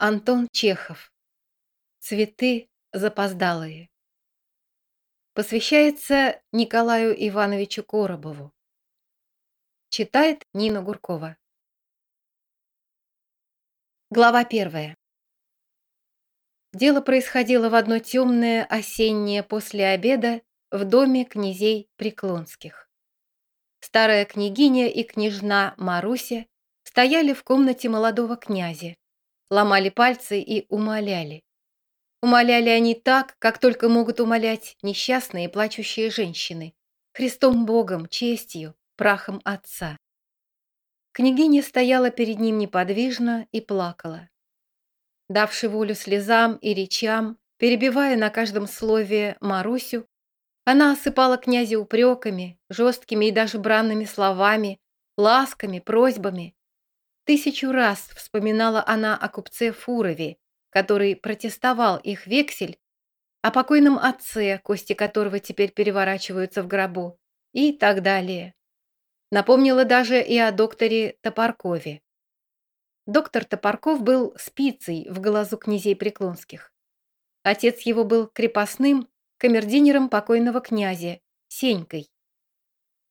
Антон Чехов. Цветы запоздалые. Посвящается Николаю Ивановичу Коробову. Читает Нина Гуркова. Глава первая. Дело происходило в одно темное осеннее после обеда в доме князей Преклонских. Старая княгиня и княжна Маруся стояли в комнате молодого князя, ломали пальцы и умоляли. Умоляли они так, как только могут умолять несчастные плачущие женщины, Христом Богом, честью, прахом Отца. Княгиня стояла перед ним неподвижно и плакала. Давши волю слезам и речам, перебивая на каждом слове Марусю, она осыпала князя упреками, жесткими и даже бранными словами, ласками, просьбами, Тысячу раз вспоминала она о купце Фурове, который протестовал их вексель, о покойном отце, кости которого теперь переворачиваются в гробу, и так далее. Напомнила даже и о докторе Топоркове. Доктор Топорков был спицей в глазу князей Преклонских. Отец его был крепостным, камердинером покойного князя, Сенькой.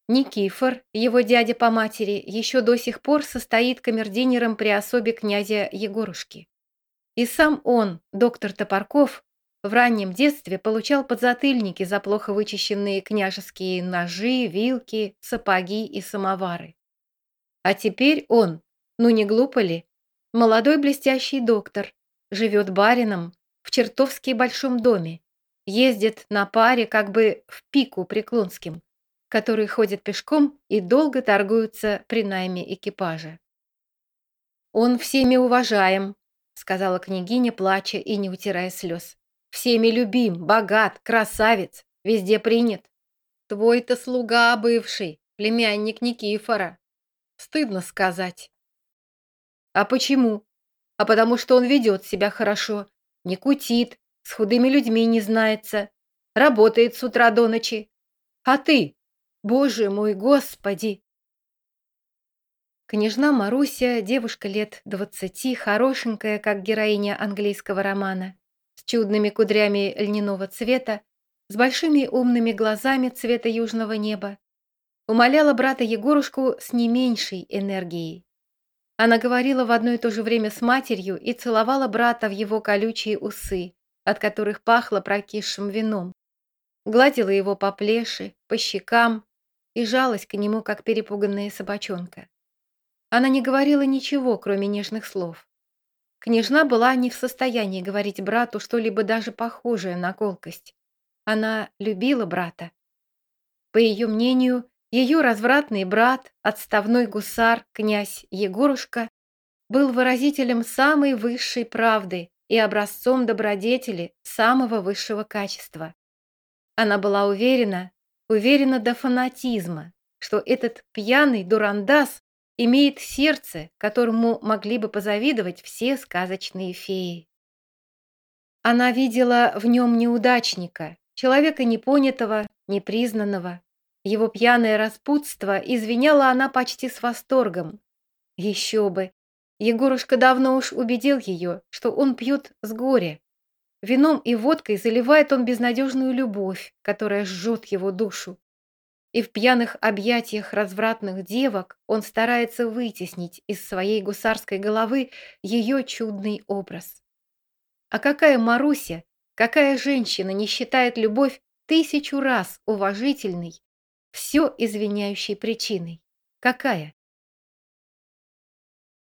Никифор, его дядя по матери, еще до сих пор состоит камердинером при особе князя Егорушки. И сам он, доктор Топорков, в раннем детстве получал подзатыльники за плохо вычищенные княжеские ножи, вилки, сапоги и самовары. А теперь он, ну не глупо ли, молодой блестящий доктор, живет барином в чертовски большом доме, ездит на паре как бы в пику Преклонским которые ходят пешком и долго торгуются при найме экипажа. «Он всеми уважаем», — сказала княгиня, плача и не утирая слез. «Всеми любим, богат, красавец, везде принят. Твой-то слуга бывший, племянник Никифора. Стыдно сказать». «А почему?» «А потому что он ведет себя хорошо, не кутит, с худыми людьми не знается, работает с утра до ночи. А ты Боже мой, Господи!» Княжна Маруся, девушка лет двадцати, хорошенькая, как героиня английского романа, с чудными кудрями льняного цвета, с большими умными глазами цвета южного неба, умоляла брата Егорушку с не меньшей энергией. Она говорила в одно и то же время с матерью и целовала брата в его колючие усы, от которых пахло прокисшим вином. Гладила его по плеши, по щекам, и жалась к нему, как перепуганная собачонка. Она не говорила ничего, кроме нежных слов. Княжна была не в состоянии говорить брату что-либо даже похожее на колкость. Она любила брата. По ее мнению, ее развратный брат, отставной гусар, князь Егорушка, был выразителем самой высшей правды и образцом добродетели самого высшего качества. Она была уверена, Уверена до фанатизма, что этот пьяный дурандас имеет сердце, которому могли бы позавидовать все сказочные феи. Она видела в нем неудачника, человека непонятого, непризнанного. Его пьяное распутство извиняла она почти с восторгом. Еще бы! Егорушка давно уж убедил ее, что он пьет с горя, Вином и водкой заливает он безнадежную любовь, которая жжет его душу. И в пьяных объятиях развратных девок он старается вытеснить из своей гусарской головы ее чудный образ. А какая Маруся, какая женщина не считает любовь тысячу раз уважительной, все извиняющей причиной? Какая?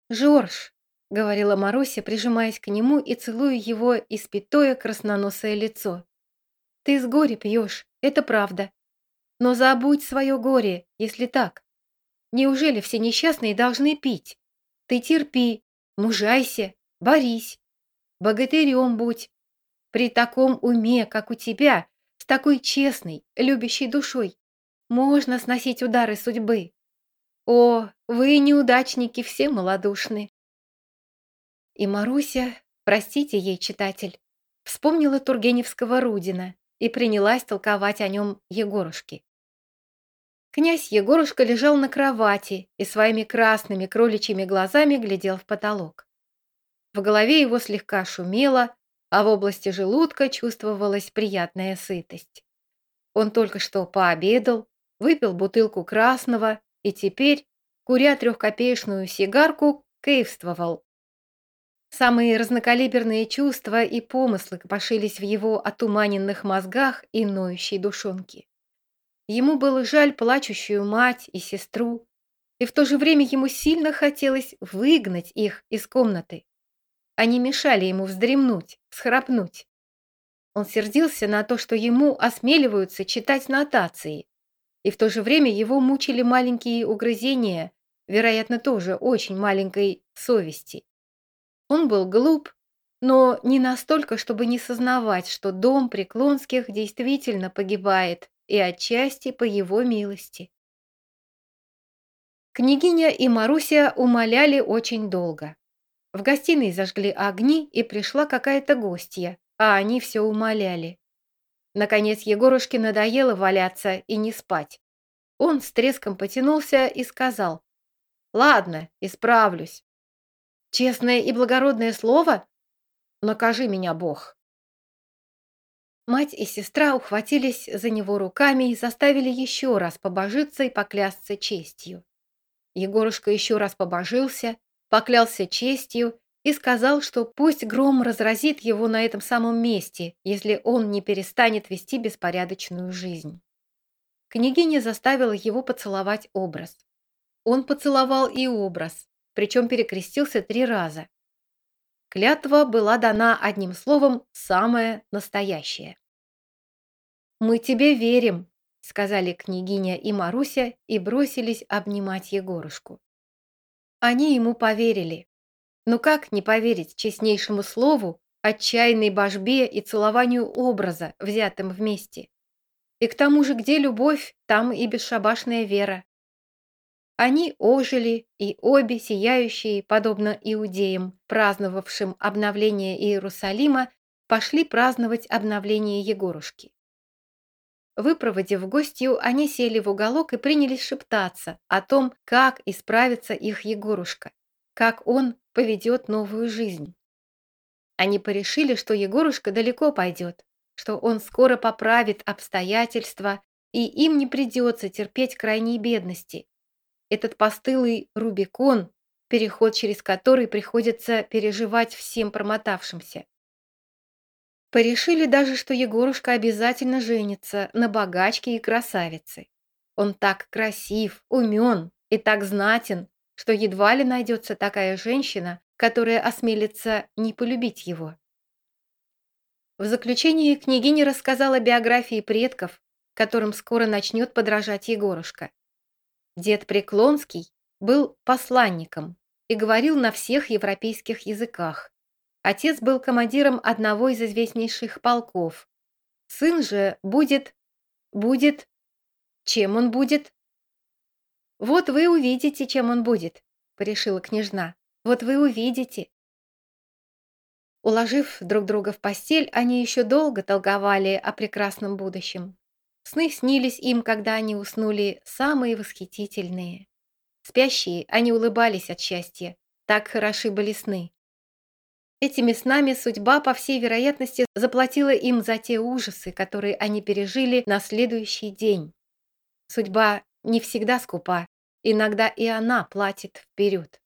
«Жорж», — говорила Маруся, прижимаясь к нему и целуя его испятое красноносое лицо. «Ты с горя пьешь, это правда. Но забудь свое горе, если так. Неужели все несчастные должны пить? Ты терпи, мужайся, борись, богатырем будь. При таком уме, как у тебя, с такой честной, любящей душой, можно сносить удары судьбы. О, вы, неудачники, все малодушны. И Маруся, простите ей, читатель, вспомнила Тургеневского Рудина и принялась толковать о нем Егорушке. Князь Егорушка лежал на кровати и своими красными кроличьими глазами глядел в потолок. В голове его слегка шумело, а в области желудка чувствовалась приятная сытость. Он только что пообедал, выпил бутылку красного и теперь, куря трехкопеечную сигарку, кайфствовал. Самые разнокалиберные чувства и помыслы копошились в его отуманенных мозгах и ноющей душонке. Ему было жаль плачущую мать и сестру, и в то же время ему сильно хотелось выгнать их из комнаты. Они мешали ему вздремнуть, схрапнуть. Он сердился на то, что ему осмеливаются читать нотации, и в то же время его мучили маленькие угрызения, вероятно, тоже очень маленькой совести. Он был глуп, но не настолько, чтобы не сознавать, что дом Преклонских действительно погибает, и отчасти по его милости. Княгиня и Маруся умоляли очень долго. В гостиной зажгли огни, и пришла какая-то гостья, а они все умоляли. Наконец Егорушке надоело валяться и не спать. Он с треском потянулся и сказал, «Ладно, исправлюсь. Честное и благородное слово? Накажи меня, Бог!» Мать и сестра ухватились за него руками и заставили еще раз побожиться и поклясться честью. Егорушка еще раз побожился, поклялся честью и сказал, что пусть гром разразит его на этом самом месте, если он не перестанет вести беспорядочную жизнь. Княгиня заставила его поцеловать образ. Он поцеловал и образ, причем перекрестился три раза. Клятва была дана одним словом «самое настоящее». «Мы тебе верим», — сказали княгиня и Маруся и бросились обнимать Егорушку. Они ему поверили. Но как не поверить честнейшему слову, отчаянной божбе и целованию образа, взятым вместе? И к тому же, где любовь, там и бесшабашная вера. Они ожили, и обе сияющие, подобно иудеям, праздновавшим обновление Иерусалима, пошли праздновать обновление Егорушки. Выпроводив гостью, они сели в уголок и принялись шептаться о том, как исправится их Егорушка, как он поведет новую жизнь. Они порешили, что Егорушка далеко пойдет, что он скоро поправит обстоятельства, и им не придется терпеть крайней бедности. Этот постылый Рубикон, переход через который приходится переживать всем промотавшимся. Порешили даже, что Егорушка обязательно женится на богачке и красавице. Он так красив, умен и так знатен, что едва ли найдется такая женщина, которая осмелится не полюбить его. В заключении княгиня рассказала биографии предков, которым скоро начнет подражать Егорушка. Дед Преклонский был посланником и говорил на всех европейских языках, Отец был командиром одного из известнейших полков. Сын же будет... будет... Чем он будет? Вот вы увидите, чем он будет, порешила княжна. Вот вы увидите. Уложив друг друга в постель, они еще долго толговали о прекрасном будущем. Сны снились им, когда они уснули, самые восхитительные. Спящие, они улыбались от счастья. Так хороши были сны. Этими снами судьба, по всей вероятности, заплатила им за те ужасы, которые они пережили на следующий день. Судьба не всегда скупа, иногда и она платит вперед.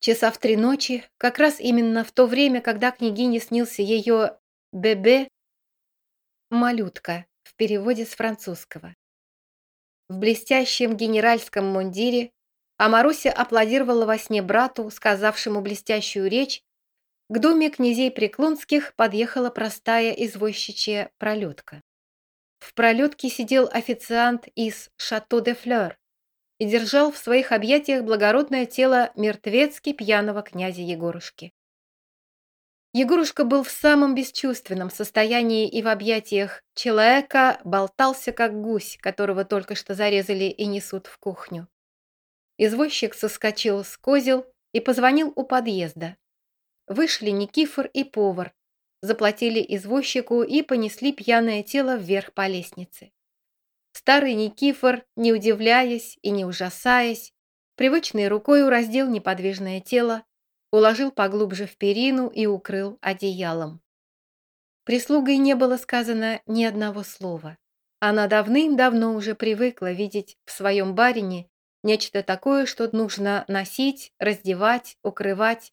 Часа в три ночи, как раз именно в то время, когда княгине снился ее «бебе» – «малютка» в переводе с французского. В блестящем генеральском мундире а Маруся аплодировала во сне брату, сказавшему блестящую речь. К доме князей Преклонских подъехала простая извозчичья пролетка. В пролетке сидел официант из «Шато де Флёр» и держал в своих объятиях благородное тело мертвецки пьяного князя Егорушки. Егорушка был в самом бесчувственном состоянии и в объятиях человека болтался, как гусь, которого только что зарезали и несут в кухню. Извозчик соскочил с козел и позвонил у подъезда. Вышли Никифор и повар, заплатили извозчику и понесли пьяное тело вверх по лестнице. Старый Никифор, не удивляясь и не ужасаясь, привычной рукой раздел неподвижное тело, уложил поглубже в перину и укрыл одеялом. Прислугой не было сказано ни одного слова. Она давным-давно уже привыкла видеть в своем барине нечто такое, что нужно носить, раздевать, укрывать,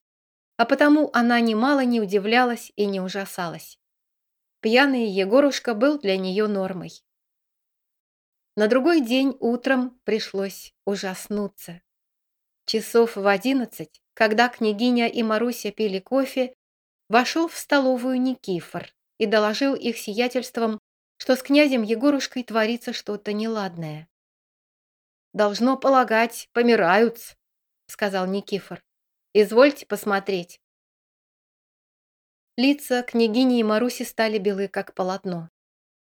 а потому она немало не удивлялась и не ужасалась. Пьяный Егорушка был для нее нормой. На другой день утром пришлось ужаснуться. Часов в одиннадцать, когда княгиня и Маруся пили кофе, вошел в столовую Никифор и доложил их сиятельством, что с князем Егорушкой творится что-то неладное. «Должно полагать, помирают», — сказал Никифор. «Извольте посмотреть». Лица княгини и Маруси стали белы, как полотно.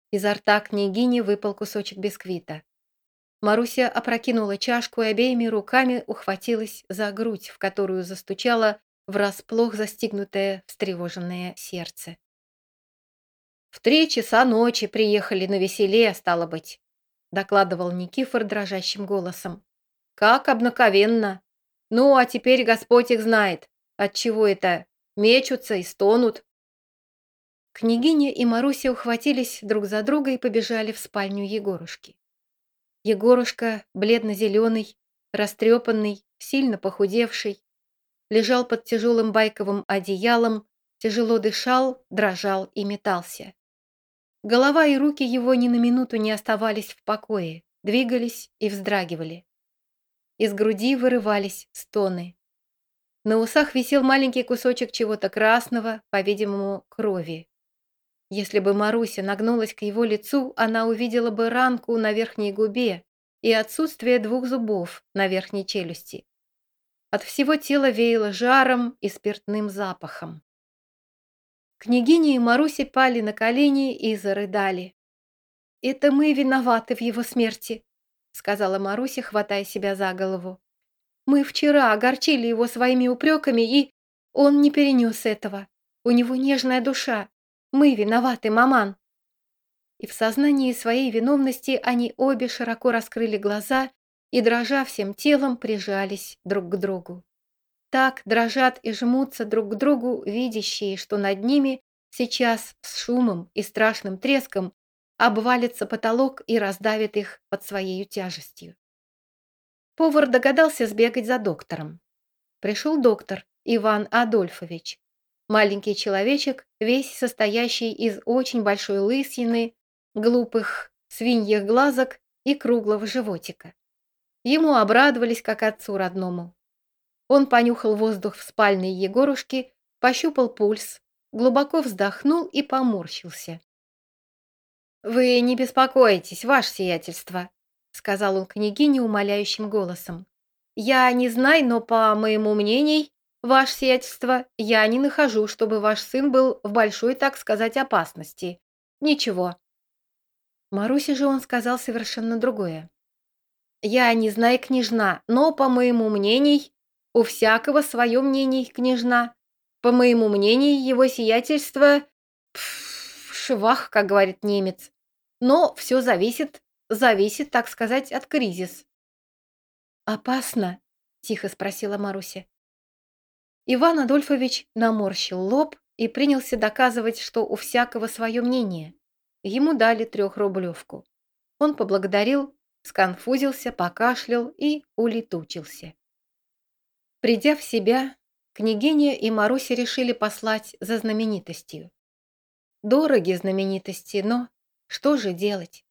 Изо рта княгини выпал кусочек бисквита. Маруся опрокинула чашку и обеими руками ухватилась за грудь, в которую застучало врасплох застигнутое встревоженное сердце. «В три часа ночи приехали на веселе, стало быть», докладывал Никифор дрожащим голосом. «Как обнаковенно! Ну, а теперь Господь их знает, отчего это мечутся и стонут». Княгиня и Маруся ухватились друг за друга и побежали в спальню Егорушки. Егорушка, бледно-зеленый, растрепанный, сильно похудевший, лежал под тяжелым байковым одеялом, тяжело дышал, дрожал и метался. Голова и руки его ни на минуту не оставались в покое, двигались и вздрагивали. Из груди вырывались стоны. На усах висел маленький кусочек чего-то красного, по-видимому, крови. Если бы Маруся нагнулась к его лицу, она увидела бы ранку на верхней губе и отсутствие двух зубов на верхней челюсти. От всего тела веяло жаром и спиртным запахом. Княгиня и Маруся пали на колени и зарыдали. «Это мы виноваты в его смерти», — сказала Маруся, хватая себя за голову. «Мы вчера огорчили его своими упреками, и он не перенес этого. У него нежная душа, мы виноваты, маман!» И в сознании своей виновности они обе широко раскрыли глаза и, дрожа всем телом, прижались друг к другу. Так дрожат и жмутся друг к другу, видящие, что над ними сейчас с шумом и страшным треском обвалится потолок и раздавит их под своей тяжестью. Повар догадался сбегать за доктором. Пришел доктор Иван Адольфович, Маленький человечек, весь состоящий из очень большой лысины, глупых свиньих глазок и круглого животика. Ему обрадовались, как отцу родному. Он понюхал воздух в спальной Егорушки, пощупал пульс, глубоко вздохнул и поморщился. «Вы не беспокойтесь, ваше сиятельство», — сказал он княгине умоляющим голосом. «Я не знаю, но, по моему мнению, «Ваше сиятельство, я не нахожу, чтобы ваш сын был в большой, так сказать, опасности. Ничего». Марусе же он сказал совершенно другое. «Я не знаю, княжна, но, по моему мнению, у всякого свое мнение, княжна. По моему мнению, его сиятельство... Пф, швах, как говорит немец. Но все зависит, зависит, так сказать, от кризис». «Опасно?» – тихо спросила Маруся. Иван Адольфович наморщил лоб и принялся доказывать, что у всякого свое мнение. Ему дали трехрублевку. Он поблагодарил, сконфузился, покашлял и улетучился. Придя в себя, княгиня и Маруся решили послать за знаменитостью. Дороги знаменитости, но что же делать?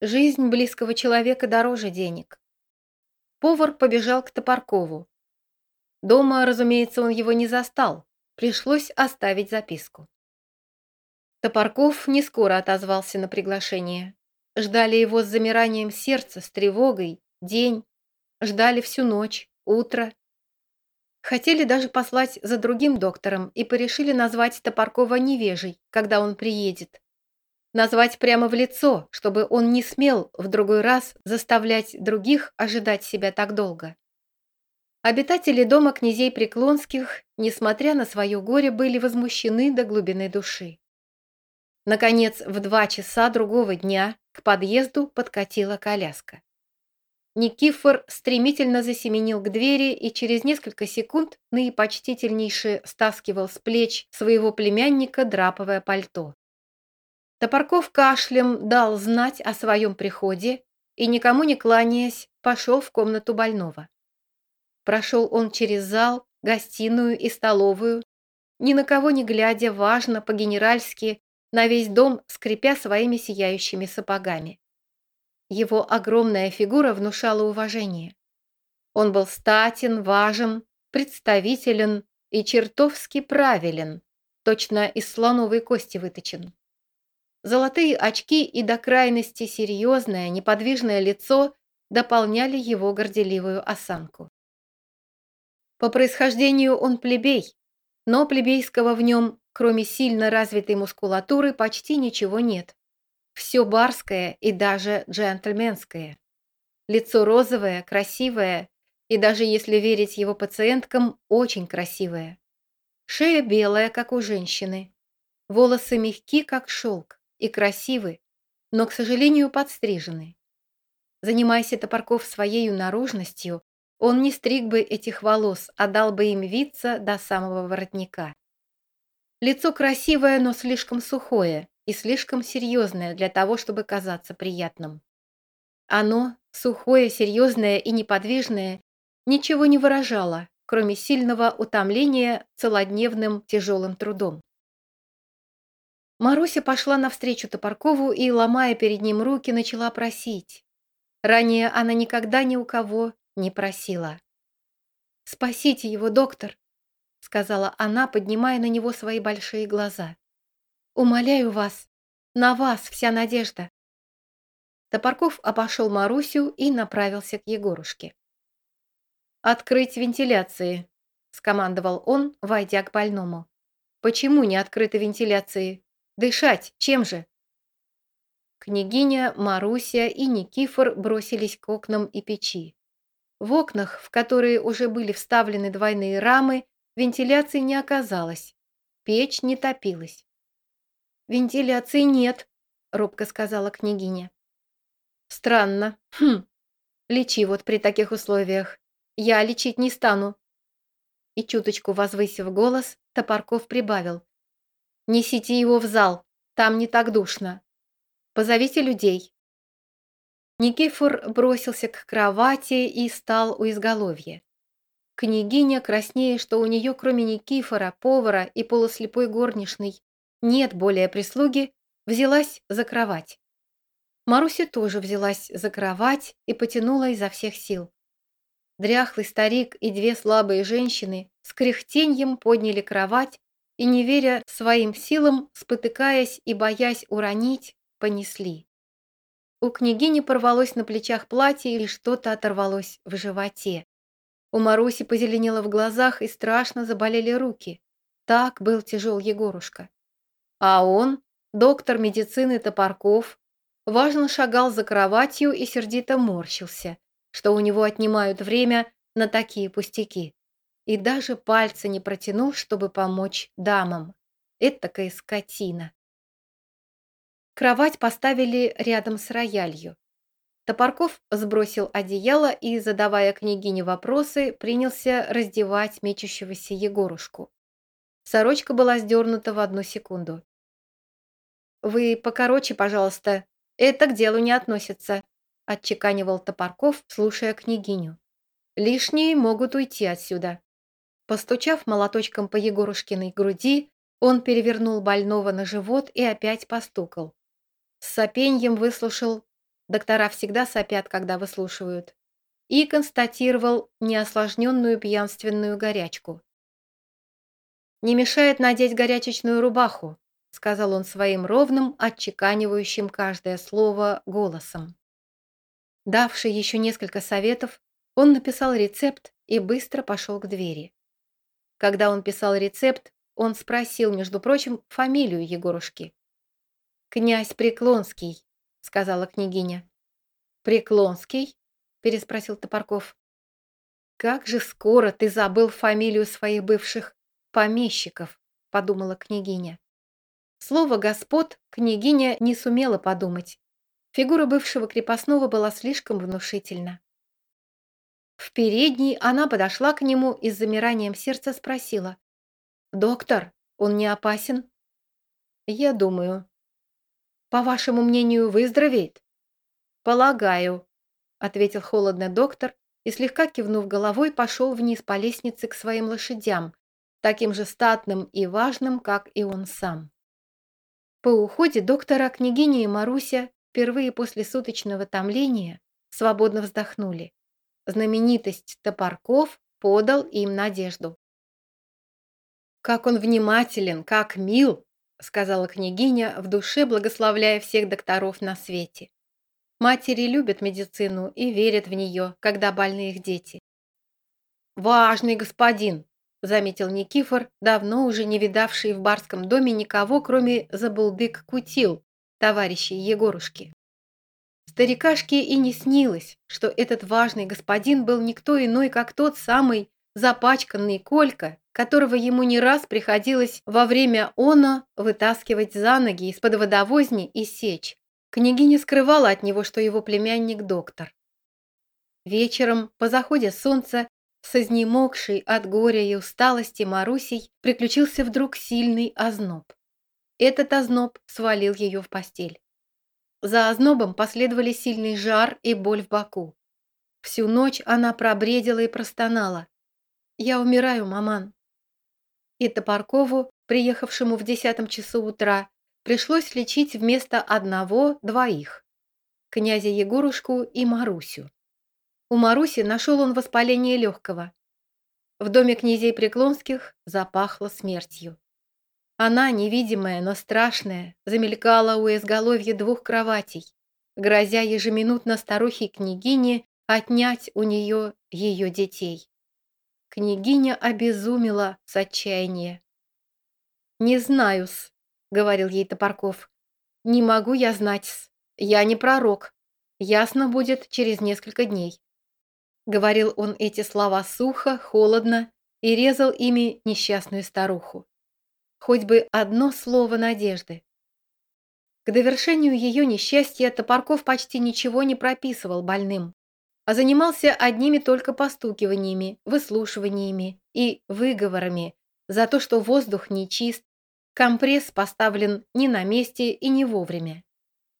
Жизнь близкого человека дороже денег. Повар побежал к Топоркову, Дома, разумеется, он его не застал. Пришлось оставить записку. Топорков не скоро отозвался на приглашение. Ждали его с замиранием сердца, с тревогой, день. Ждали всю ночь, утро. Хотели даже послать за другим доктором и порешили назвать Топоркова невежей, когда он приедет. Назвать прямо в лицо, чтобы он не смел в другой раз заставлять других ожидать себя так долго. Обитатели дома князей Преклонских, несмотря на свое горе, были возмущены до глубины души. Наконец, в два часа другого дня к подъезду подкатила коляска. Никифор стремительно засеменил к двери и через несколько секунд наипочтительнейше стаскивал с плеч своего племянника драповое пальто. Топорков кашлем дал знать о своем приходе и, никому не кланяясь, пошел в комнату больного. Прошел он через зал, гостиную и столовую, ни на кого не глядя, важно, по-генеральски, на весь дом, скрипя своими сияющими сапогами. Его огромная фигура внушала уважение. Он был статен, важен, представителен и чертовски правилен, точно из слоновой кости выточен. Золотые очки и до крайности серьезное, неподвижное лицо дополняли его горделивую осанку. По происхождению он плебей, но плебейского в нем, кроме сильно развитой мускулатуры, почти ничего нет. Все барское и даже джентльменское. Лицо розовое, красивое и даже если верить его пациенткам, очень красивое. Шея белая, как у женщины. Волосы мягки, как шелк, и красивы, но, к сожалению, подстрижены. Занимаясь Топорков своей наружностью, он не стриг бы этих волос, а дал бы им виться до самого воротника. Лицо красивое, но слишком сухое, и слишком серьезное для того, чтобы казаться приятным. Оно, сухое, серьезное и неподвижное, ничего не выражало, кроме сильного утомления целодневным тяжелым трудом. Маруся пошла навстречу Топоркову и, ломая перед ним руки, начала просить. Ранее она никогда ни у кого не просила. «Спасите его, доктор», — сказала она, поднимая на него свои большие глаза. Умоляю вас, на вас вся надежда. Топорков обошел Марусю и направился к Егорушке. «Открыть вентиляции», — скомандовал он, войдя к больному. «Почему не открыты вентиляции? Дышать чем же?» Княгиня, Маруся и Никифор бросились к окнам и печи. В окнах, в которые уже были вставлены двойные рамы, вентиляции не оказалось. Печь не топилась. «Вентиляции нет», — робко сказала княгиня. «Странно. Хм. Лечи вот при таких условиях. Я лечить не стану». И чуточку возвысив голос, Топорков прибавил. «Несите его в зал, там не так душно. Позовите людей». Никифор бросился к кровати и стал у изголовья. Княгиня, краснее, что у нее кроме Никифора, повара и полуслепой горничной, нет более прислуги, взялась за кровать. Маруся тоже взялась за кровать и потянула изо всех сил. Дряхлый старик и две слабые женщины с кряхтеньем подняли кровать и, не веря своим силам, спотыкаясь и боясь уронить, понесли. У княгини порвалось на плечах платье или что-то оторвалось в животе. У Маруси позеленело в глазах и страшно заболели руки. Так был тяжел Егорушка. А он, доктор медицины Топорков, важно шагал за кроватью и сердито морщился, что у него отнимают время на такие пустяки. И даже пальца не протянул, чтобы помочь дамам. Это такая скотина. Кровать поставили рядом с роялью. Топорков сбросил одеяло и, задавая княгине вопросы, принялся раздевать мечущегося Егорушку. Сорочка была сдернута в одну секунду. «Вы покороче, пожалуйста. Это к делу не относится», – отчеканивал Топорков, слушая княгиню. «Лишние могут уйти отсюда». Постучав молоточком по Егорушкиной груди, он перевернул больного на живот и опять постукал. С сопеньем выслушал, доктора всегда сопят, когда выслушивают, и констатировал неосложненную пьянственную горячку. «Не мешает надеть горячечную рубаху», сказал он своим ровным, отчеканивающим каждое слово голосом. Давший еще несколько советов, он написал рецепт и быстро пошел к двери. Когда он писал рецепт, он спросил, между прочим, фамилию Егорушки. «Князь Преклонский», — сказала княгиня. «Преклонский?» — переспросил Топорков. «Как же скоро ты забыл фамилию своих бывших помещиков», — подумала княгиня. Слово «господ» княгиня не сумела подумать. Фигура бывшего крепостного была слишком внушительна. В передней она подошла к нему и с замиранием сердца спросила. «Доктор, он не опасен?» «Я думаю». «По вашему мнению, выздоровеет?» «Полагаю», — ответил холодно доктор и, слегка кивнув головой, пошел вниз по лестнице к своим лошадям, таким же статным и важным, как и он сам. По уходе доктора княгиня и Маруся впервые после суточного томления свободно вздохнули. Знаменитость Топорков подал им надежду. «Как он внимателен, как мил!» — сказала княгиня, в душе благословляя всех докторов на свете. Матери любят медицину и верят в нее, когда больны их дети. «Важный господин!» — заметил Никифор, давно уже не видавший в барском доме никого, кроме забулдык-кутил, товарищей Егорушки. Старикашке и не снилось, что этот важный господин был никто иной, как тот самый запачканный Колька, которого ему не раз приходилось во время она вытаскивать за ноги из-под водовозни и сечь. Княгиня скрывала от него, что его племянник доктор. Вечером, по заходе солнца, с изнемогшей от горя и усталости Марусей приключился вдруг сильный озноб. Этот озноб свалил ее в постель. За ознобом последовали сильный жар и боль в боку. Всю ночь она пробредила и простонала. «Я умираю, маман». И Топоркову, приехавшему в десятом часу утра, пришлось лечить вместо одного двоих – князя Егорушку и Марусю. У Маруси нашел он воспаление легкого. В доме князей Преклонских запахло смертью. Она, невидимая, но страшная, замелькала у изголовья двух кроватей, грозя ежеминутно старухе-княгине отнять у нее ее детей. Княгиня обезумела с отчаяния. «Не знаю-с», — говорил ей Топорков. «Не могу я знать-с. Я не пророк. Ясно будет через несколько дней». Говорил он эти слова сухо, холодно и резал ими несчастную старуху хоть бы одно слово надежды. К довершению ее несчастья Топорков почти ничего не прописывал больным, а занимался одними только постукиваниями, выслушиваниями и выговорами за то, что воздух нечист, компресс поставлен не на месте и не вовремя.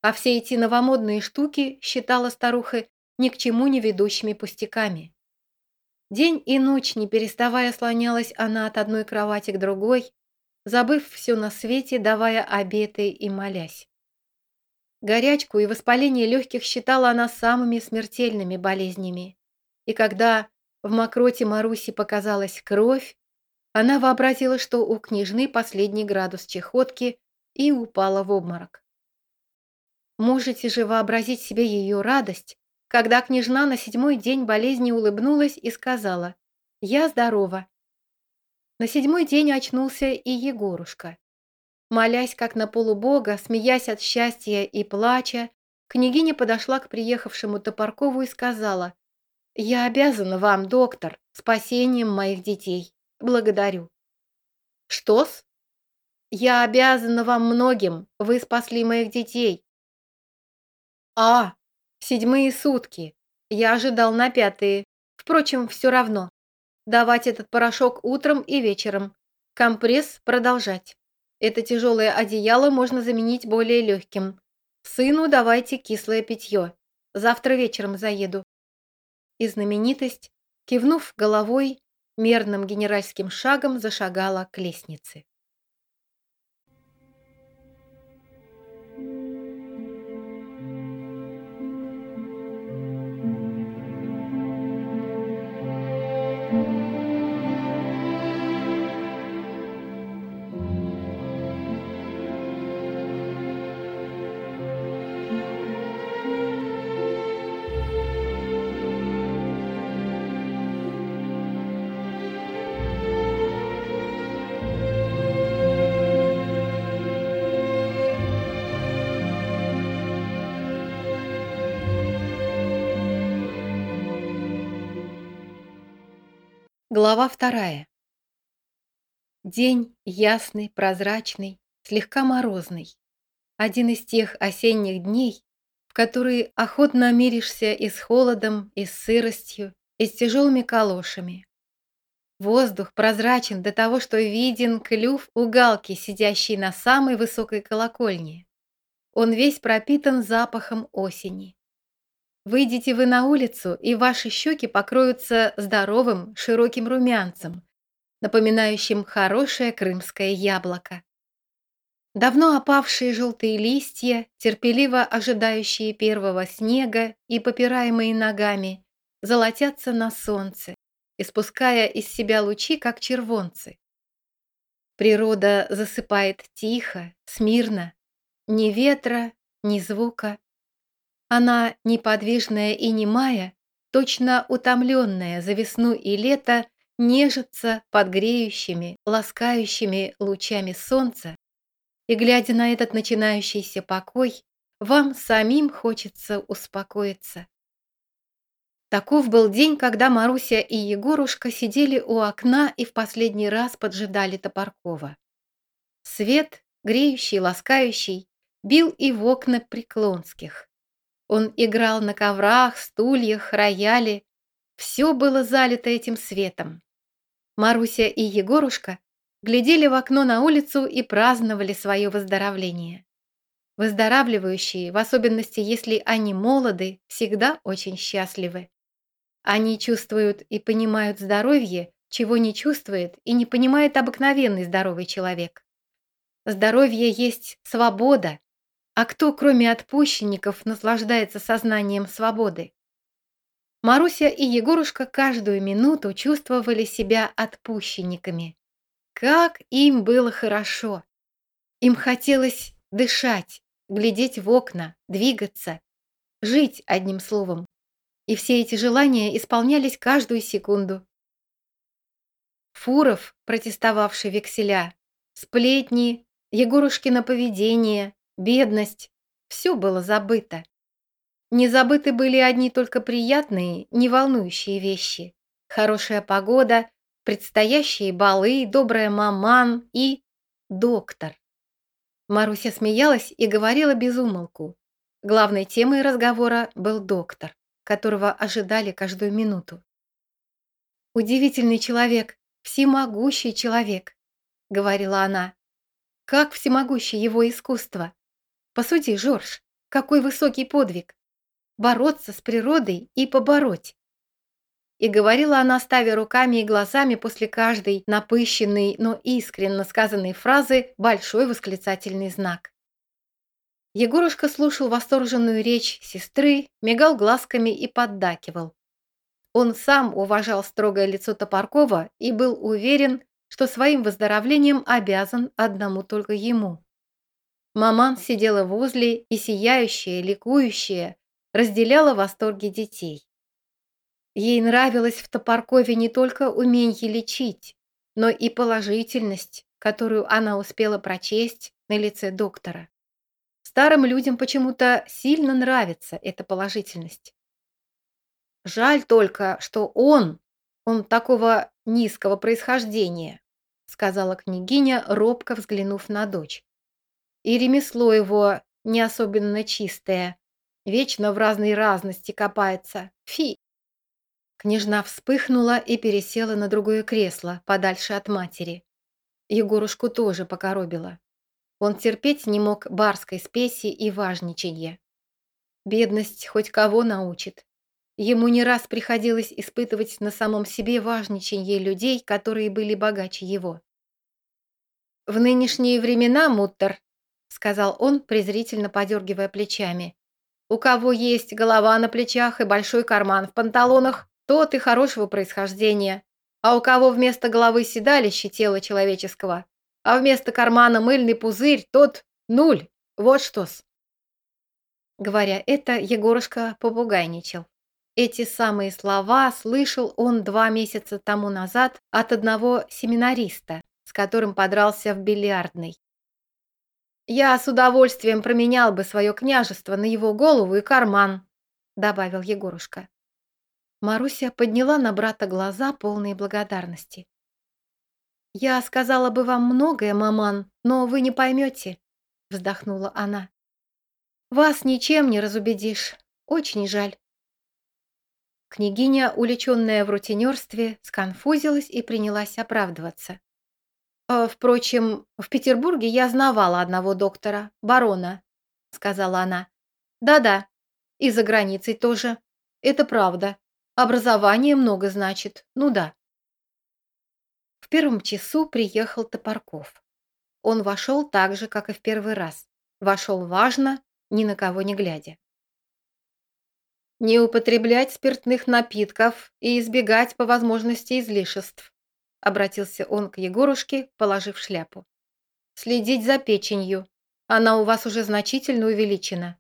А все эти новомодные штуки, считала старуха, ни к чему не ведущими пустяками. День и ночь, не переставая, слонялась она от одной кровати к другой, забыв все на свете, давая обеты и молясь. Горячку и воспаление легких считала она самыми смертельными болезнями. И когда в мокроте Маруси показалась кровь, она вообразила, что у княжны последний градус чехотки и упала в обморок. Можете же вообразить себе ее радость, когда княжна на седьмой день болезни улыбнулась и сказала «Я здорова, на седьмой день очнулся и Егорушка. Молясь как на полубога, смеясь от счастья и плача, княгиня подошла к приехавшему Топоркову и сказала, «Я обязана вам, доктор, спасением моих детей. Благодарю». «Что-с?» «Я обязана вам многим, вы спасли моих детей». «А, седьмые сутки. Я ожидал на пятые. Впрочем, все равно. Давать этот порошок утром и вечером. Компресс продолжать. Это тяжелое одеяло можно заменить более легким. Сыну давайте кислое питье. Завтра вечером заеду. И знаменитость, кивнув головой, мерным генеральским шагом зашагала к лестнице. Глава вторая. День ясный, прозрачный, слегка морозный. Один из тех осенних дней, в которые охотно миришься и с холодом, и с сыростью, и с тяжелыми калошами. Воздух прозрачен до того, что виден клюв у галки, сидящей на самой высокой колокольне. Он весь пропитан запахом осени. Выйдете вы на улицу, и ваши щеки покроются здоровым, широким румянцем, напоминающим хорошее крымское яблоко. Давно опавшие желтые листья, терпеливо ожидающие первого снега и попираемые ногами, золотятся на солнце, испуская из себя лучи, как червонцы. Природа засыпает тихо, смирно, ни ветра, ни звука. Она, неподвижная и немая, точно утомленная за весну и лето, нежится под греющими, ласкающими лучами солнца, и, глядя на этот начинающийся покой, вам самим хочется успокоиться. Таков был день, когда Маруся и Егорушка сидели у окна и в последний раз поджидали Топоркова. Свет, греющий, ласкающий, бил и в окна Преклонских. Он играл на коврах, стульях, рояле. Все было залито этим светом. Маруся и Егорушка глядели в окно на улицу и праздновали свое выздоровление. Выздоравливающие, в особенности если они молоды, всегда очень счастливы. Они чувствуют и понимают здоровье, чего не чувствует и не понимает обыкновенный здоровый человек. Здоровье есть свобода, а кто, кроме отпущенников, наслаждается сознанием свободы? Маруся и Егорушка каждую минуту чувствовали себя отпущенниками. Как им было хорошо! Им хотелось дышать, глядеть в окна, двигаться, жить одним словом. И все эти желания исполнялись каждую секунду. Фуров, протестовавший векселя, сплетни, Егорушкино поведение, бедность – все было забыто. Не забыты были одни только приятные, не волнующие вещи. Хорошая погода, предстоящие балы, добрая маман и доктор. Маруся смеялась и говорила без умолку. Главной темой разговора был доктор, которого ожидали каждую минуту. «Удивительный человек, всемогущий человек», — говорила она. «Как всемогущее его искусство! Посуди, Жорж, какой высокий подвиг! Бороться с природой и побороть! И говорила она, ставя руками и глазами после каждой напыщенной, но искренно сказанной фразы большой восклицательный знак. Егорушка слушал восторженную речь сестры, мигал глазками и поддакивал. Он сам уважал строгое лицо Топоркова и был уверен, что своим выздоровлением обязан одному только ему. Маман сидела возле и сияющая, ликующая, разделяла восторги детей. Ей нравилось в Топоркове не только умение лечить, но и положительность, которую она успела прочесть на лице доктора. Старым людям почему-то сильно нравится эта положительность. Жаль только, что он, он такого низкого происхождения, сказала княгиня, робко взглянув на дочь. И ремесло его не особенно чистое, вечно в разной разности копается. Фи! Княжна вспыхнула и пересела на другое кресло, подальше от матери. Егорушку тоже покоробило. Он терпеть не мог барской спеси и важничанье. Бедность хоть кого научит. Ему не раз приходилось испытывать на самом себе важничанье людей, которые были богаче его. «В нынешние времена, Муттер», — сказал он, презрительно подергивая плечами, «у кого есть голова на плечах и большой карман в панталонах, тот и хорошего происхождения. А у кого вместо головы седалище тела человеческого, а вместо кармана мыльный пузырь, тот нуль. Вот что-с. Говоря это, Егорушка попугайничал. Эти самые слова слышал он два месяца тому назад от одного семинариста, с которым подрался в бильярдной. «Я с удовольствием променял бы свое княжество на его голову и карман», добавил Егорушка. Маруся подняла на брата глаза, полные благодарности. «Я сказала бы вам многое, маман, но вы не поймете», — вздохнула она. «Вас ничем не разубедишь. Очень жаль». Княгиня, уличенная в рутинерстве, сконфузилась и принялась оправдываться. «Э, «Впрочем, в Петербурге я знавала одного доктора, барона», — сказала она. «Да-да, и за границей тоже. Это правда. Образование много значит. Ну да». В первом часу приехал Топорков. Он вошел так же, как и в первый раз. Вошел важно, ни на кого не глядя. Не употреблять спиртных напитков и избегать по возможности излишеств. Обратился он к Егорушке, положив шляпу. Следить за печенью. Она у вас уже значительно увеличена.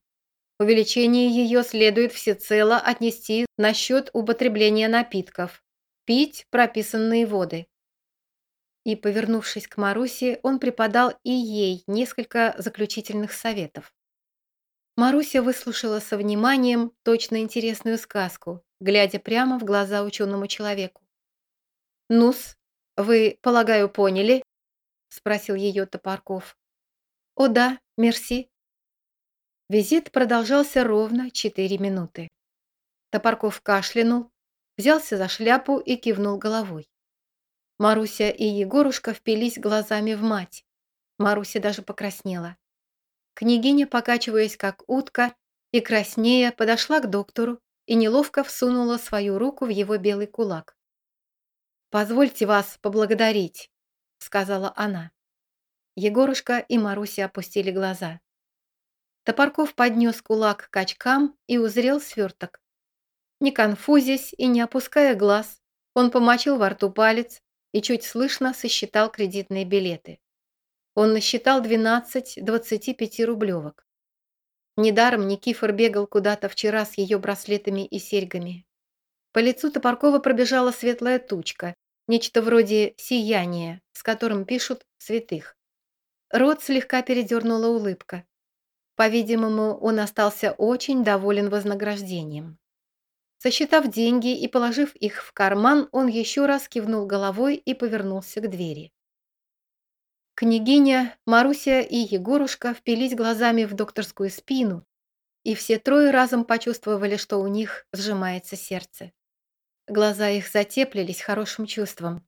Увеличение ее следует всецело отнести на счет употребления напитков. Пить прописанные воды. И, повернувшись к Марусе, он преподал и ей несколько заключительных советов. Маруся выслушала со вниманием точно интересную сказку, глядя прямо в глаза ученому человеку. «Ну-с, вы, полагаю, поняли?» — спросил ее Топорков. «О да, мерси». Визит продолжался ровно четыре минуты. Топорков кашлянул, взялся за шляпу и кивнул головой. Маруся и Егорушка впились глазами в мать. Маруся даже покраснела. Княгиня, покачиваясь как утка и краснея, подошла к доктору и неловко всунула свою руку в его белый кулак. «Позвольте вас поблагодарить», — сказала она. Егорушка и Маруся опустили глаза. Топорков поднес кулак к очкам и узрел сверток. Не конфузясь и не опуская глаз, он помочил во рту палец и чуть слышно сосчитал кредитные билеты. Он насчитал 12 25 рублевок. Недаром Никифор бегал куда-то вчера с ее браслетами и серьгами. По лицу Топоркова пробежала светлая тучка, нечто вроде сияния, с которым пишут святых. Рот слегка передернула улыбка. По-видимому, он остался очень доволен вознаграждением. Сосчитав деньги и положив их в карман, он еще раз кивнул головой и повернулся к двери. Княгиня, Маруся и Егорушка впились глазами в докторскую спину, и все трое разом почувствовали, что у них сжимается сердце. Глаза их затеплились хорошим чувством.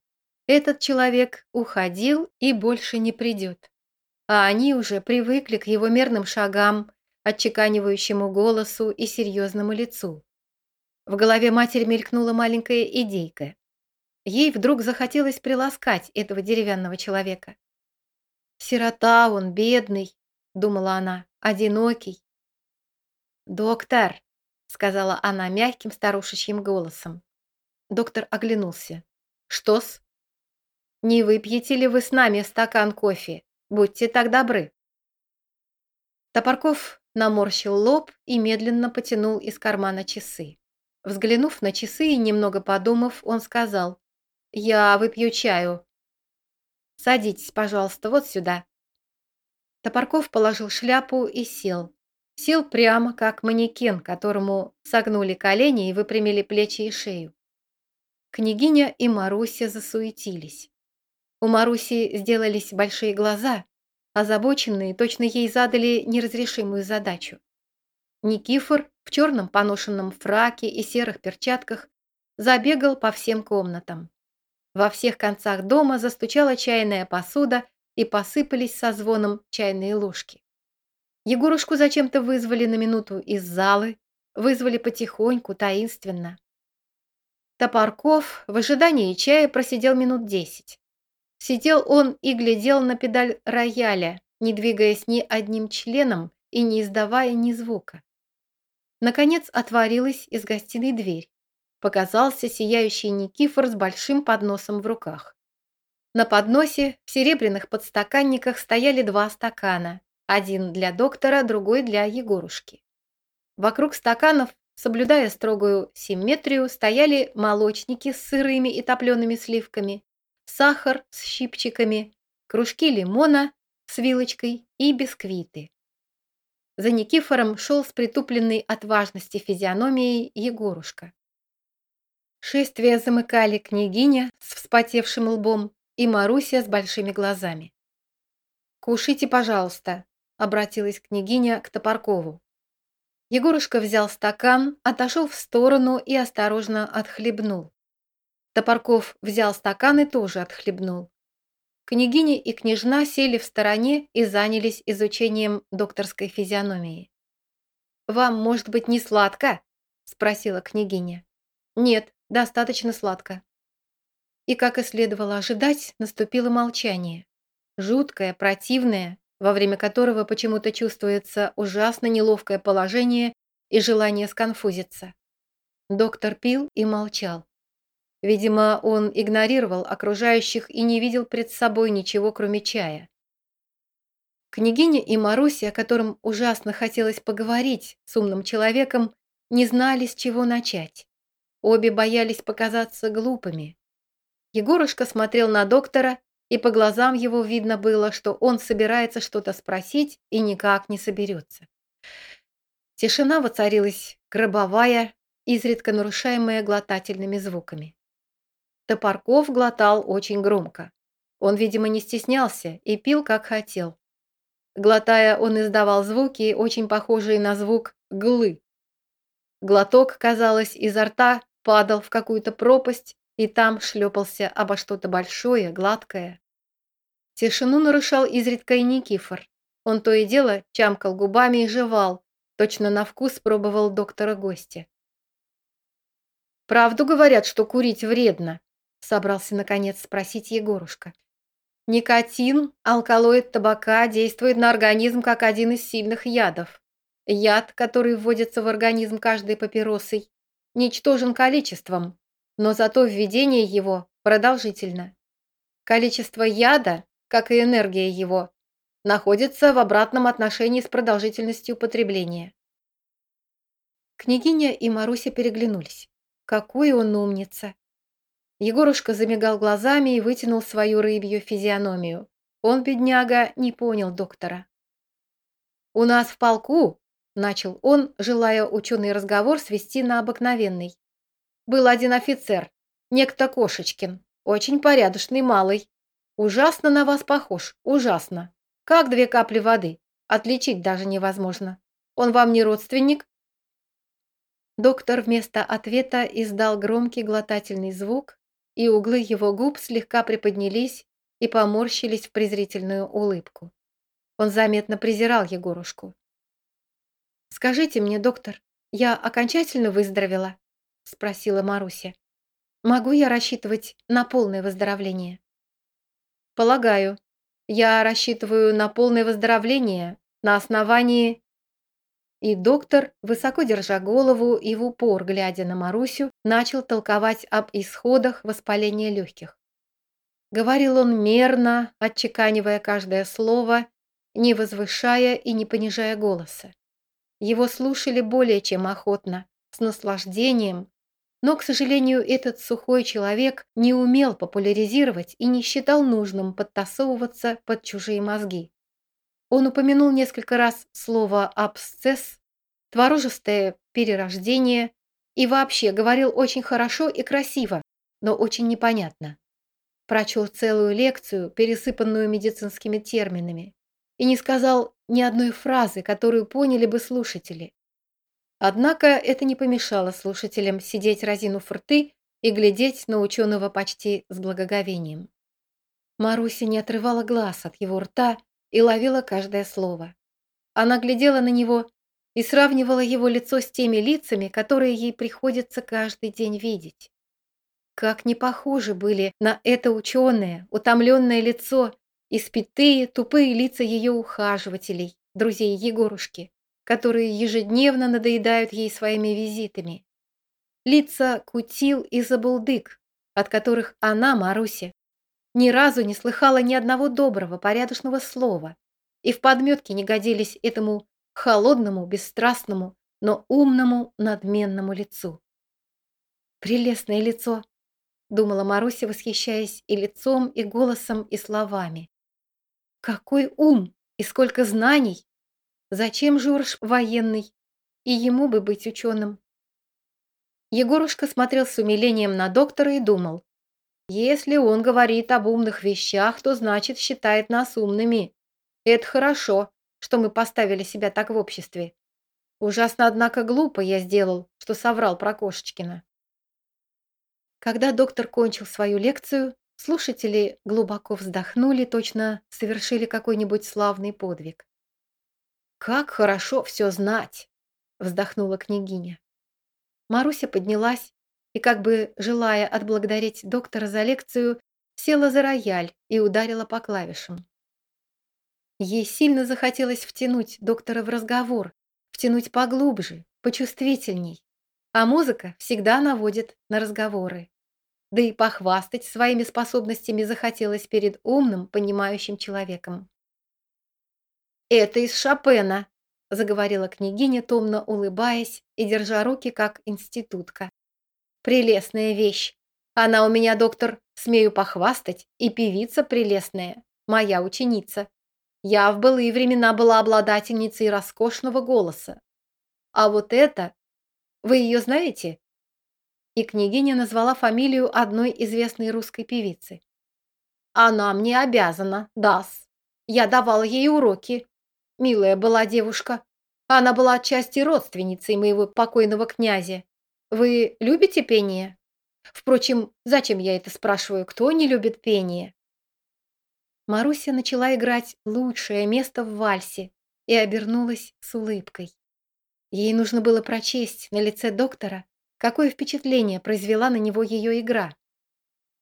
Этот человек уходил и больше не придет. А они уже привыкли к его мерным шагам, отчеканивающему голосу и серьезному лицу. В голове матери мелькнула маленькая идейка. Ей вдруг захотелось приласкать этого деревянного человека. «Сирота он, бедный», — думала она, — «одинокий». «Доктор», — сказала она мягким старушечьим голосом. Доктор оглянулся. «Что-с?» «Не выпьете ли вы с нами стакан кофе? Будьте так добры». Топорков наморщил лоб и медленно потянул из кармана часы. Взглянув на часы и немного подумав, он сказал, «Я выпью чаю, Садитесь, пожалуйста, вот сюда». Топорков положил шляпу и сел. Сел прямо, как манекен, которому согнули колени и выпрямили плечи и шею. Княгиня и Маруся засуетились. У Маруси сделались большие глаза, озабоченные, точно ей задали неразрешимую задачу. Никифор в черном поношенном фраке и серых перчатках забегал по всем комнатам. Во всех концах дома застучала чайная посуда и посыпались со звоном чайные ложки. Егорушку зачем-то вызвали на минуту из залы, вызвали потихоньку, таинственно. Топорков в ожидании чая просидел минут десять. Сидел он и глядел на педаль рояля, не двигаясь ни одним членом и не издавая ни звука. Наконец отворилась из гостиной дверь показался сияющий Никифор с большим подносом в руках. На подносе в серебряных подстаканниках стояли два стакана, один для доктора, другой для Егорушки. Вокруг стаканов, соблюдая строгую симметрию, стояли молочники с сырыми и топлеными сливками, сахар с щипчиками, кружки лимона с вилочкой и бисквиты. За Никифором шел с притупленной от важности физиономией Егорушка. Шествие замыкали княгиня с вспотевшим лбом и Маруся с большими глазами. «Кушайте, пожалуйста», — обратилась княгиня к Топоркову. Егорушка взял стакан, отошел в сторону и осторожно отхлебнул. Топорков взял стакан и тоже отхлебнул. Княгиня и княжна сели в стороне и занялись изучением докторской физиономии. «Вам, может быть, не сладко?» – спросила княгиня. «Нет, достаточно сладко». И, как и следовало ожидать, наступило молчание. Жуткое, противное, во время которого почему-то чувствуется ужасно неловкое положение и желание сконфузиться. Доктор пил и молчал. Видимо, он игнорировал окружающих и не видел пред собой ничего, кроме чая. Княгиня и Маруся, которым ужасно хотелось поговорить с умным человеком, не знали, с чего начать. Обе боялись показаться глупыми. Егорушка смотрел на доктора, и по глазам его видно было, что он собирается что-то спросить и никак не соберется. Тишина воцарилась гробовая, изредка нарушаемая глотательными звуками. Топорков глотал очень громко. Он, видимо, не стеснялся и пил, как хотел. Глотая, он издавал звуки, очень похожие на звук «глы». Глоток, казалось, изо рта падал в какую-то пропасть, и там шлепался обо что-то большое, гладкое. Тишину нарушал изредка и Никифор. Он то и дело чамкал губами и жевал, точно на вкус пробовал доктора гостя. «Правду говорят, что курить вредно?» Собрался, наконец, спросить Егорушка. Никотин, алкалоид табака действует на организм как один из сильных ядов. Яд, который вводится в организм каждой папиросой, ничтожен количеством, но зато введение его продолжительно. Количество яда, как и энергия его, находится в обратном отношении с продолжительностью потребления. Княгиня и Маруся переглянулись. Какой он умница! Егорушка замигал глазами и вытянул свою рыбью физиономию. Он, бедняга, не понял доктора. «У нас в полку», — начал он, желая ученый разговор свести на обыкновенный. «Был один офицер, некто Кошечкин, очень порядочный малый. Ужасно на вас похож, ужасно. Как две капли воды, отличить даже невозможно. Он вам не родственник?» Доктор вместо ответа издал громкий глотательный звук, и углы его губ слегка приподнялись и поморщились в презрительную улыбку. Он заметно презирал Егорушку. «Скажите мне, доктор, я окончательно выздоровела?» – спросила Маруся. «Могу я рассчитывать на полное выздоровление?» «Полагаю. Я рассчитываю на полное выздоровление на основании и доктор, высоко держа голову и в упор глядя на Марусю, начал толковать об исходах воспаления легких. Говорил он мерно, отчеканивая каждое слово, не возвышая и не понижая голоса. Его слушали более чем охотно, с наслаждением, но, к сожалению, этот сухой человек не умел популяризировать и не считал нужным подтасовываться под чужие мозги. Он упомянул несколько раз слово «абсцесс», «творожистое перерождение» и вообще говорил очень хорошо и красиво, но очень непонятно. Прочел целую лекцию, пересыпанную медицинскими терминами, и не сказал ни одной фразы, которую поняли бы слушатели. Однако это не помешало слушателям сидеть разинув рты и глядеть на ученого почти с благоговением. Маруся не отрывала глаз от его рта, и ловила каждое слово. Она глядела на него и сравнивала его лицо с теми лицами, которые ей приходится каждый день видеть. Как не похожи были на это ученое, утомленное лицо и спитые, тупые лица ее ухаживателей, друзей Егорушки, которые ежедневно надоедают ей своими визитами. Лица Кутил и Забулдык, от которых она, Маруся, ни разу не слыхала ни одного доброго, порядочного слова, и в подметке не годились этому холодному, бесстрастному, но умному, надменному лицу. «Прелестное лицо», — думала Маруся, восхищаясь и лицом, и голосом, и словами. «Какой ум и сколько знаний! Зачем Жорж военный? И ему бы быть ученым». Егорушка смотрел с умилением на доктора и думал, если он говорит об умных вещах, то значит считает нас умными. Это хорошо, что мы поставили себя так в обществе. Ужасно, однако, глупо я сделал, что соврал про Кошечкина. Когда доктор кончил свою лекцию, слушатели глубоко вздохнули, точно совершили какой-нибудь славный подвиг. «Как хорошо все знать!» — вздохнула княгиня. Маруся поднялась и, как бы желая отблагодарить доктора за лекцию, села за рояль и ударила по клавишам. Ей сильно захотелось втянуть доктора в разговор, втянуть поглубже, почувствительней. А музыка всегда наводит на разговоры. Да и похвастать своими способностями захотелось перед умным, понимающим человеком. «Это из Шопена», — заговорила княгиня, томно улыбаясь и держа руки, как институтка. «Прелестная вещь. Она у меня, доктор, смею похвастать, и певица прелестная, моя ученица. Я в былые времена была обладательницей роскошного голоса. А вот это... Вы ее знаете?» И княгиня назвала фамилию одной известной русской певицы. «Она мне обязана, дас. Я давала ей уроки, Милая была девушка. Она была отчасти родственницей моего покойного князя. Вы любите пение? Впрочем, зачем я это спрашиваю? Кто не любит пение? Маруся начала играть лучшее место в вальсе и обернулась с улыбкой. Ей нужно было прочесть на лице доктора, какое впечатление произвела на него ее игра.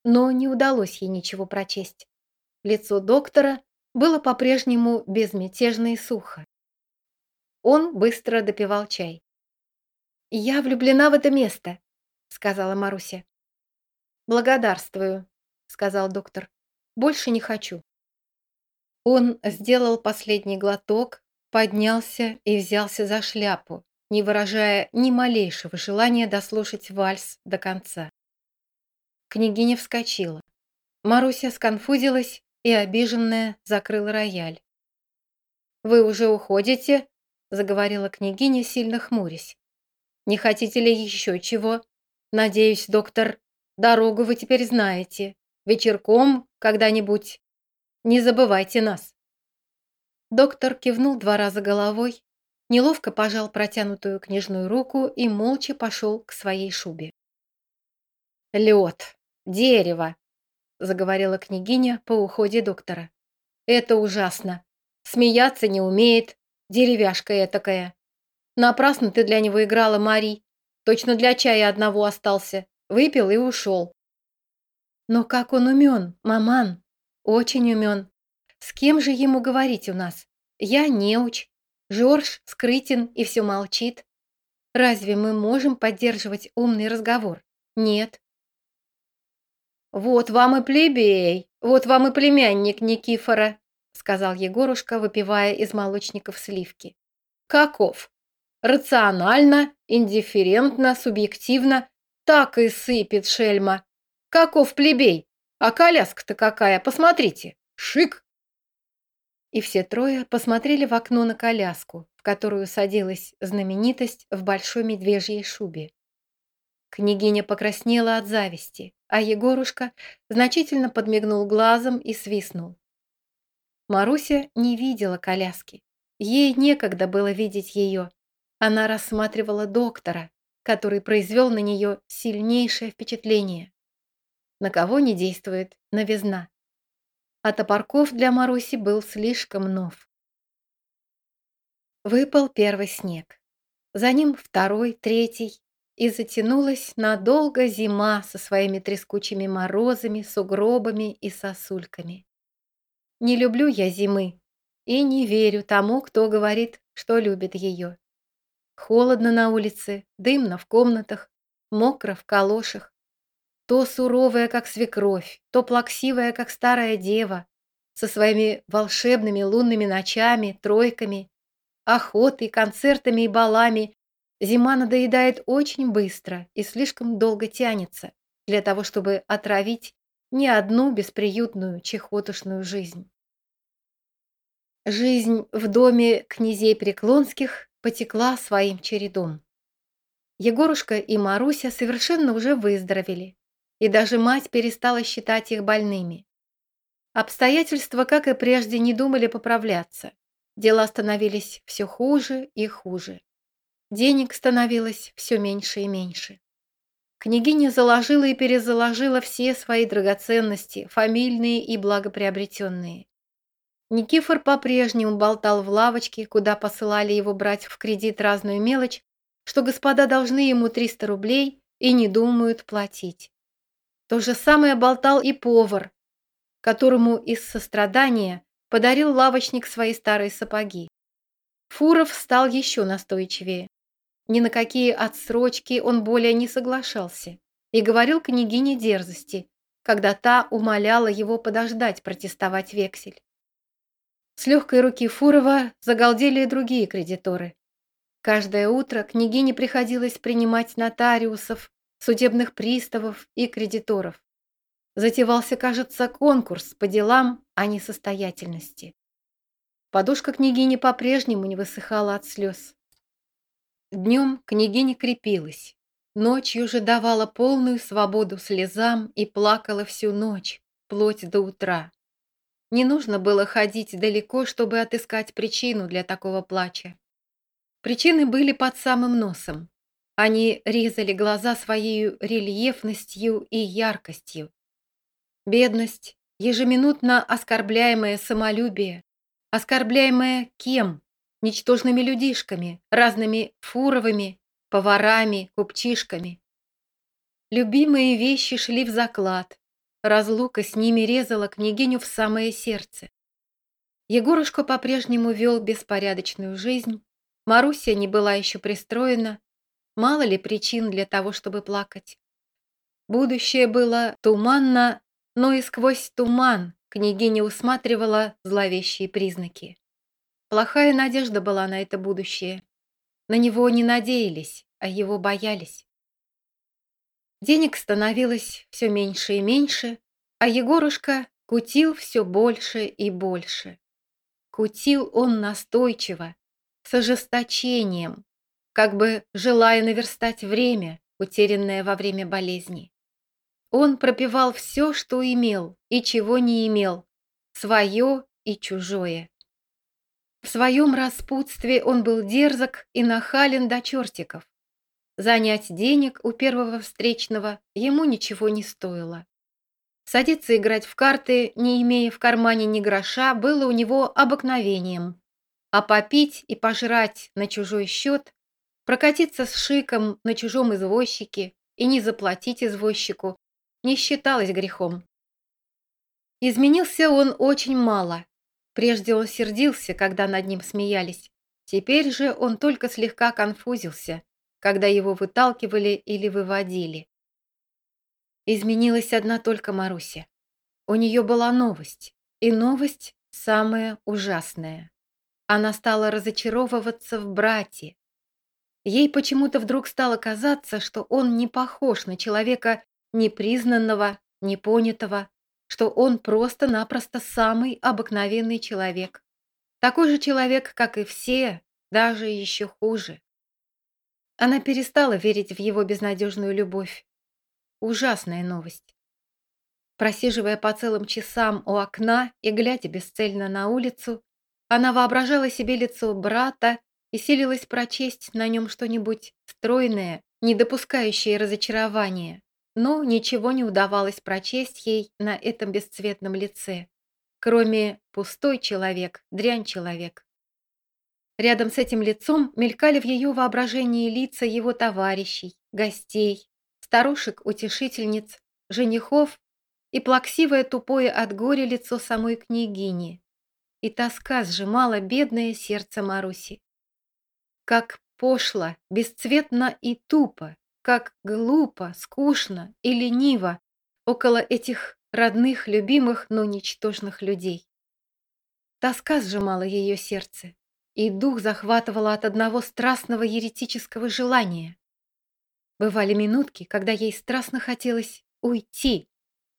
Но не удалось ей ничего прочесть. Лицо доктора было по-прежнему безмятежно и сухо. Он быстро допивал чай. «Я влюблена в это место», — сказала Маруся. «Благодарствую», — сказал доктор. «Больше не хочу». Он сделал последний глоток, поднялся и взялся за шляпу, не выражая ни малейшего желания дослушать вальс до конца. Княгиня вскочила. Маруся сконфузилась и обиженная закрыла рояль. «Вы уже уходите?» – заговорила княгиня, сильно хмурясь. «Не хотите ли еще чего? Надеюсь, доктор, дорогу вы теперь знаете. Вечерком когда-нибудь. Не забывайте нас». Доктор кивнул два раза головой, неловко пожал протянутую княжную руку и молча пошел к своей шубе. «Лед, дерево, заговорила княгиня по уходе доктора. «Это ужасно. Смеяться не умеет, деревяшка этакая. Напрасно ты для него играла, Мари. Точно для чая одного остался. Выпил и ушел». «Но как он умен, маман. Очень умен. С кем же ему говорить у нас? Я неуч. Жорж скрытен и все молчит. Разве мы можем поддерживать умный разговор? Нет. «Вот вам и плебей, вот вам и племянник Никифора», сказал Егорушка, выпивая из молочников сливки. «Каков? Рационально, индифферентно, субъективно, так и сыпет шельма. Каков плебей? А коляска-то какая, посмотрите, шик!» И все трое посмотрели в окно на коляску, в которую садилась знаменитость в большой медвежьей шубе. Княгиня покраснела от зависти, а Егорушка значительно подмигнул глазом и свистнул. Маруся не видела коляски. Ей некогда было видеть ее. Она рассматривала доктора, который произвел на нее сильнейшее впечатление. На кого не действует новизна. А топорков для Маруси был слишком нов. Выпал первый снег. За ним второй, третий, и затянулась надолго зима со своими трескучими морозами, сугробами и сосульками. Не люблю я зимы и не верю тому, кто говорит, что любит ее. Холодно на улице, дымно в комнатах, мокро в калошах. То суровая, как свекровь, то плаксивая, как старая дева, со своими волшебными лунными ночами, тройками, охотой, концертами и балами Зима надоедает очень быстро и слишком долго тянется для того, чтобы отравить ни одну бесприютную чехотушную жизнь. Жизнь в доме князей Преклонских потекла своим чередом. Егорушка и Маруся совершенно уже выздоровели, и даже мать перестала считать их больными. Обстоятельства, как и прежде, не думали поправляться. Дела становились все хуже и хуже. Денег становилось все меньше и меньше. Княгиня заложила и перезаложила все свои драгоценности, фамильные и благоприобретенные. Никифор по-прежнему болтал в лавочке, куда посылали его брать в кредит разную мелочь, что господа должны ему 300 рублей и не думают платить. То же самое болтал и повар, которому из сострадания подарил лавочник свои старые сапоги. Фуров стал еще настойчивее. Ни на какие отсрочки он более не соглашался и говорил княгине дерзости, когда та умоляла его подождать протестовать вексель. С легкой руки Фурова загалдели и другие кредиторы. Каждое утро княгине приходилось принимать нотариусов, судебных приставов и кредиторов. Затевался, кажется, конкурс по делам о несостоятельности. Подушка княгини по-прежнему не высыхала от слез. Днем княгиня крепилась, ночью же давала полную свободу слезам и плакала всю ночь, вплоть до утра. Не нужно было ходить далеко, чтобы отыскать причину для такого плача. Причины были под самым носом. Они резали глаза своей рельефностью и яркостью. Бедность, ежеминутно оскорбляемое самолюбие, оскорбляемое кем? Ничтожными людишками, разными фуровыми, поварами, купчишками. Любимые вещи шли в заклад. Разлука с ними резала княгиню в самое сердце. Егорушка по-прежнему вел беспорядочную жизнь, Маруся не была еще пристроена, мало ли причин для того, чтобы плакать. Будущее было туманно, но и сквозь туман княгиня усматривала зловещие признаки. Плохая надежда была на это будущее. На него не надеялись, а его боялись. Денег становилось все меньше и меньше, а Егорушка кутил все больше и больше. Кутил он настойчиво, с ожесточением, как бы желая наверстать время, утерянное во время болезни. Он пропивал все, что имел и чего не имел, свое и чужое. В своем распутстве он был дерзок и нахален до чертиков. Занять денег у первого встречного ему ничего не стоило. Садиться играть в карты, не имея в кармане ни гроша, было у него обыкновением. А попить и пожрать на чужой счет, прокатиться с шиком на чужом извозчике и не заплатить извозчику не считалось грехом. Изменился он очень мало, Прежде он сердился, когда над ним смеялись. Теперь же он только слегка конфузился, когда его выталкивали или выводили. Изменилась одна только Маруся. У нее была новость, и новость самая ужасная. Она стала разочаровываться в брате. Ей почему-то вдруг стало казаться, что он не похож на человека непризнанного, непонятого, что он просто-напросто самый обыкновенный человек. Такой же человек, как и все, даже еще хуже. Она перестала верить в его безнадежную любовь. Ужасная новость. Просиживая по целым часам у окна и глядя бесцельно на улицу, она воображала себе лицо брата и силилась прочесть на нем что-нибудь стройное, не допускающее разочарования но ничего не удавалось прочесть ей на этом бесцветном лице, кроме «пустой человек, дрянь человек». Рядом с этим лицом мелькали в ее воображении лица его товарищей, гостей, старушек-утешительниц, женихов и плаксивое тупое от горя лицо самой княгини. И тоска сжимала бедное сердце Маруси. Как пошло, бесцветно и тупо как глупо, скучно и лениво около этих родных, любимых, но ничтожных людей. Тоска сжимала ее сердце, и дух захватывала от одного страстного еретического желания. Бывали минутки, когда ей страстно хотелось уйти.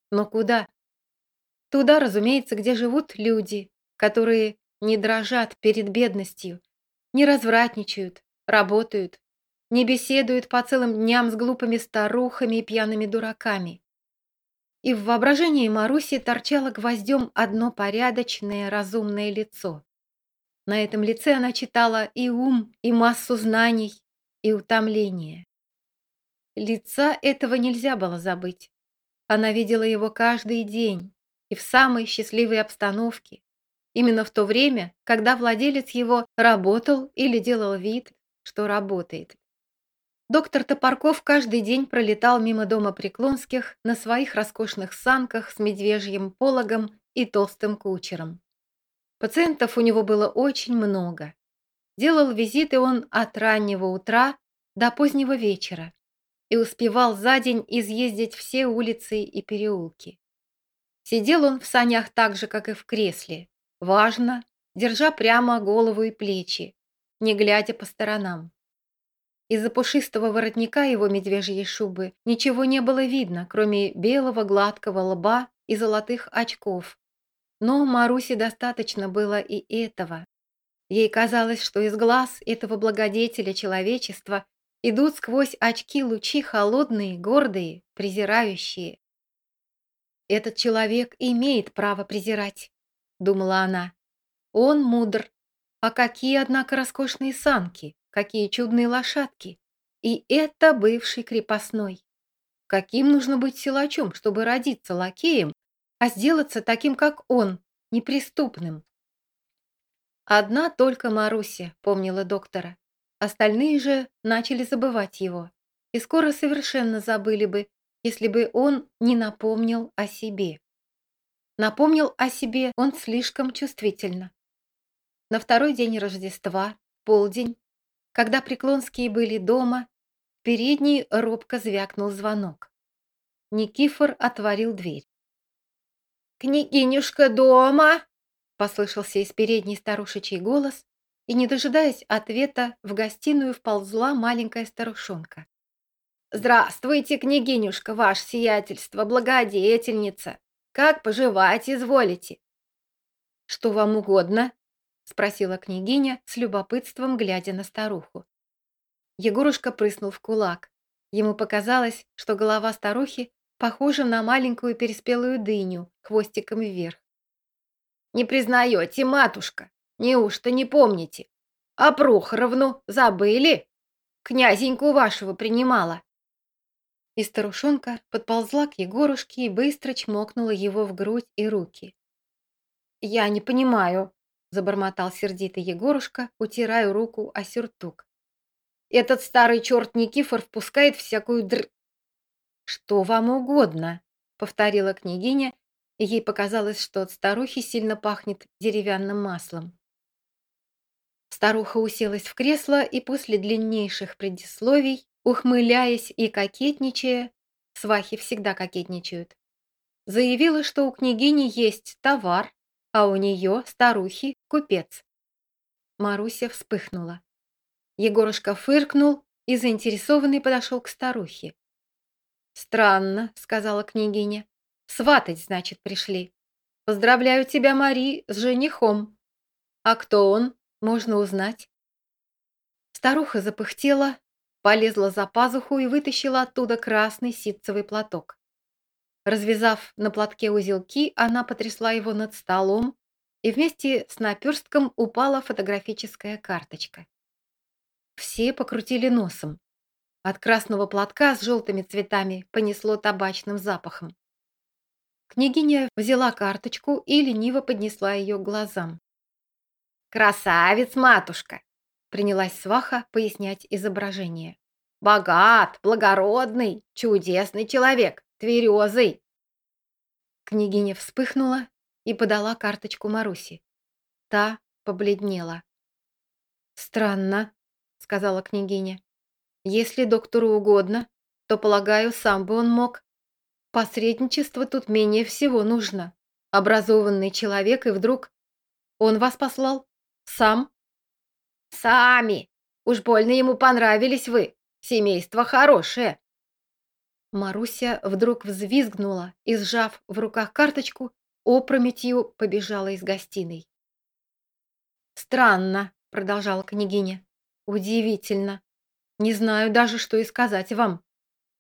Но куда? Туда, разумеется, где живут люди, которые не дрожат перед бедностью, не развратничают, работают, не беседует по целым дням с глупыми старухами и пьяными дураками. И в воображении Маруси торчало гвоздем одно порядочное, разумное лицо. На этом лице она читала и ум, и массу знаний, и утомление. Лица этого нельзя было забыть. Она видела его каждый день и в самой счастливой обстановке, именно в то время, когда владелец его работал или делал вид, что работает. Доктор Топорков каждый день пролетал мимо дома Преклонских на своих роскошных санках с медвежьим пологом и толстым кучером. Пациентов у него было очень много. Делал визиты он от раннего утра до позднего вечера и успевал за день изъездить все улицы и переулки. Сидел он в санях так же, как и в кресле, важно, держа прямо голову и плечи, не глядя по сторонам. Из-за пушистого воротника его медвежьей шубы ничего не было видно, кроме белого гладкого лба и золотых очков. Но Марусе достаточно было и этого. Ей казалось, что из глаз этого благодетеля человечества идут сквозь очки лучи холодные, гордые, презирающие. «Этот человек имеет право презирать», — думала она. «Он мудр. А какие, однако, роскошные санки, какие чудные лошадки. И это бывший крепостной. Каким нужно быть силачом, чтобы родиться лакеем, а сделаться таким, как он, неприступным?» Одна только Маруся помнила доктора. Остальные же начали забывать его. И скоро совершенно забыли бы, если бы он не напомнил о себе. Напомнил о себе он слишком чувствительно. На второй день Рождества, полдень, когда Преклонские были дома, в передней робко звякнул звонок. Никифор отворил дверь. «Княгинюшка дома!» — послышался из передней старушечий голос, и, не дожидаясь ответа, в гостиную вползла маленькая старушонка. «Здравствуйте, княгинюшка, ваше сиятельство, благодетельница! Как поживать изволите?» «Что вам угодно?» — спросила княгиня с любопытством, глядя на старуху. Егорушка прыснул в кулак. Ему показалось, что голова старухи похожа на маленькую переспелую дыню, хвостиком вверх. «Не признаете, матушка? Неужто не помните? А Прохоровну забыли? Князеньку вашего принимала». И старушонка подползла к Егорушке и быстро чмокнула его в грудь и руки. «Я не понимаю», — забормотал сердитый Егорушка, утирая руку о сюртук. «Этот старый черт Никифор впускает всякую др...» «Что вам угодно», — повторила княгиня, и ей показалось, что от старухи сильно пахнет деревянным маслом. Старуха уселась в кресло и после длиннейших предисловий ухмыляясь и кокетничая, свахи всегда кокетничают, заявила, что у княгини есть товар, а у нее, старухи, купец. Маруся вспыхнула. Егорушка фыркнул и заинтересованный подошел к старухе. «Странно», — сказала княгиня. «Сватать, значит, пришли. Поздравляю тебя, Мари, с женихом. А кто он, можно узнать?» Старуха запыхтела, полезла за пазуху и вытащила оттуда красный ситцевый платок. Развязав на платке узелки, она потрясла его над столом, и вместе с наперстком упала фотографическая карточка. Все покрутили носом. От красного платка с желтыми цветами понесло табачным запахом. Княгиня взяла карточку и лениво поднесла ее к глазам. «Красавец, матушка!» Принялась сваха пояснять изображение. «Богат, благородный, чудесный человек, тверезый!» Княгиня вспыхнула и подала карточку Маруси. Та побледнела. «Странно», — сказала княгиня. «Если доктору угодно, то, полагаю, сам бы он мог. Посредничество тут менее всего нужно. Образованный человек, и вдруг... Он вас послал? Сам?» «Сами! Уж больно ему понравились вы. Семейство хорошее!» Маруся вдруг взвизгнула и, сжав в руках карточку, опрометью побежала из гостиной. «Странно», — продолжала княгиня. «Удивительно. Не знаю даже, что и сказать вам.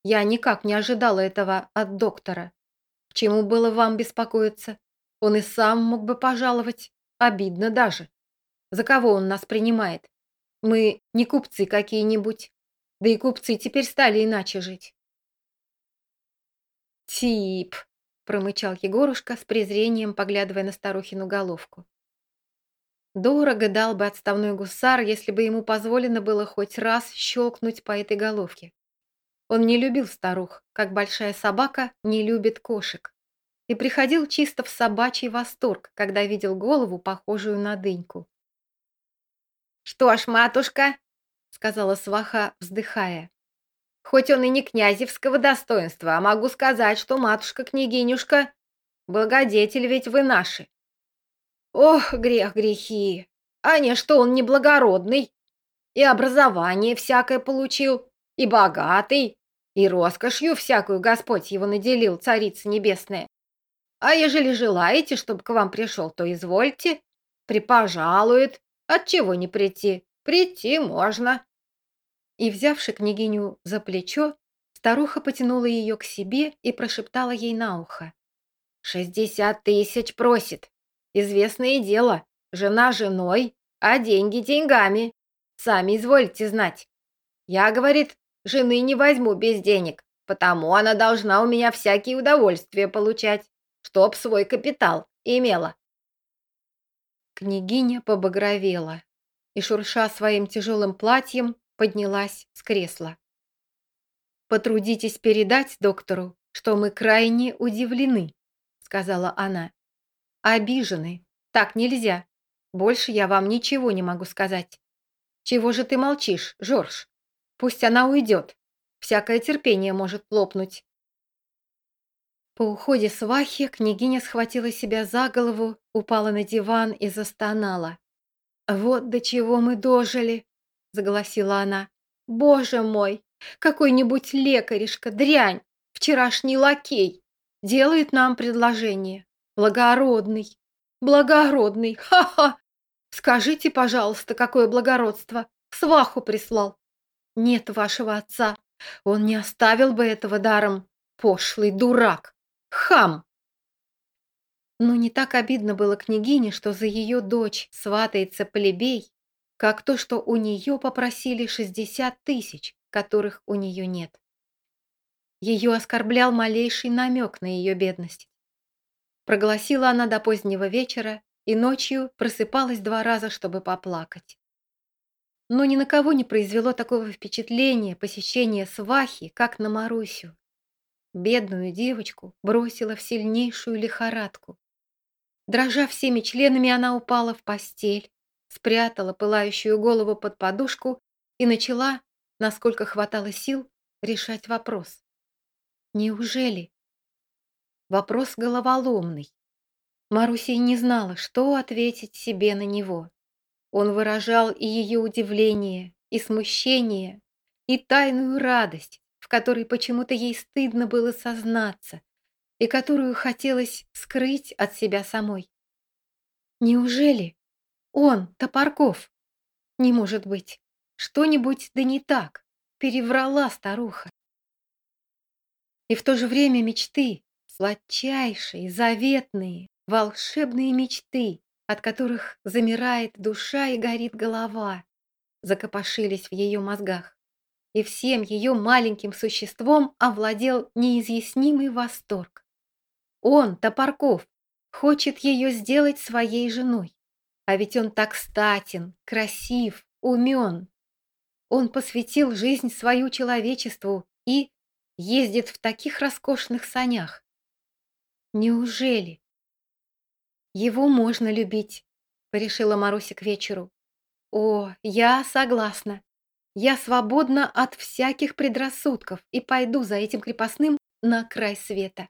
Я никак не ожидала этого от доктора. К чему было вам беспокоиться? Он и сам мог бы пожаловать. Обидно даже. За кого он нас принимает? Мы не купцы какие-нибудь. Да и купцы теперь стали иначе жить. «Тип!» — промычал Егорушка с презрением, поглядывая на старухину головку. Дорого дал бы отставной гусар, если бы ему позволено было хоть раз щелкнуть по этой головке. Он не любил старух, как большая собака не любит кошек, и приходил чисто в собачий восторг, когда видел голову, похожую на дыньку. «Что ж, матушка», — сказала сваха, вздыхая, «хоть он и не князевского достоинства, а могу сказать, что матушка-княгинюшка, благодетель ведь вы наши». «Ох, грех грехи! А не что он неблагородный, и образование всякое получил, и богатый, и роскошью всякую Господь его наделил, Царица Небесная. А ежели желаете, чтобы к вам пришел, то извольте, припожалует, отчего не прийти, прийти можно». И, взявши княгиню за плечо, старуха потянула ее к себе и прошептала ей на ухо. «Шестьдесят тысяч просит. Известное дело, жена женой, а деньги деньгами. Сами извольте знать. Я, говорит, Жены не возьму без денег, потому она должна у меня всякие удовольствия получать, чтоб свой капитал имела. Княгиня побагровела и, шурша своим тяжелым платьем, поднялась с кресла. «Потрудитесь передать доктору, что мы крайне удивлены», — сказала она. «Обижены. Так нельзя. Больше я вам ничего не могу сказать. Чего же ты молчишь, Жорж?» Пусть она уйдет. Всякое терпение может лопнуть. По уходе свахи княгиня схватила себя за голову, упала на диван и застонала. «Вот до чего мы дожили!» — заголосила она. «Боже мой! Какой-нибудь лекаришка, дрянь, вчерашний лакей, делает нам предложение. Благородный, благородный, ха-ха! Скажите, пожалуйста, какое благородство! Сваху прислал. Нет вашего отца. Он не оставил бы этого даром. Пошлый дурак. Хам. Но не так обидно было княгине, что за ее дочь сватается плебей, как то, что у нее попросили 60 тысяч, которых у нее нет. Ее оскорблял малейший намек на ее бедность. Прогласила она до позднего вечера и ночью просыпалась два раза, чтобы поплакать. Но ни на кого не произвело такого впечатления посещение свахи, как на Марусю. Бедную девочку бросила в сильнейшую лихорадку. Дрожа всеми членами, она упала в постель, спрятала пылающую голову под подушку и начала, насколько хватало сил, решать вопрос. Неужели? Вопрос головоломный. Маруся не знала, что ответить себе на него. Он выражал и ее удивление, и смущение, и тайную радость, в которой почему-то ей стыдно было сознаться, и которую хотелось скрыть от себя самой. Неужели он, Топорков? Не может быть. Что-нибудь да не так. Переврала старуха. И в то же время мечты, сладчайшие, заветные, волшебные мечты, от которых замирает душа и горит голова, закопошились в ее мозгах. И всем ее маленьким существом овладел неизъяснимый восторг. Он, Топорков, хочет ее сделать своей женой. А ведь он так статен, красив, умен. Он посвятил жизнь свою человечеству и ездит в таких роскошных санях. Неужели? Его можно любить, порешила Маруся к вечеру. О, я согласна. Я свободна от всяких предрассудков и пойду за этим крепостным на край света.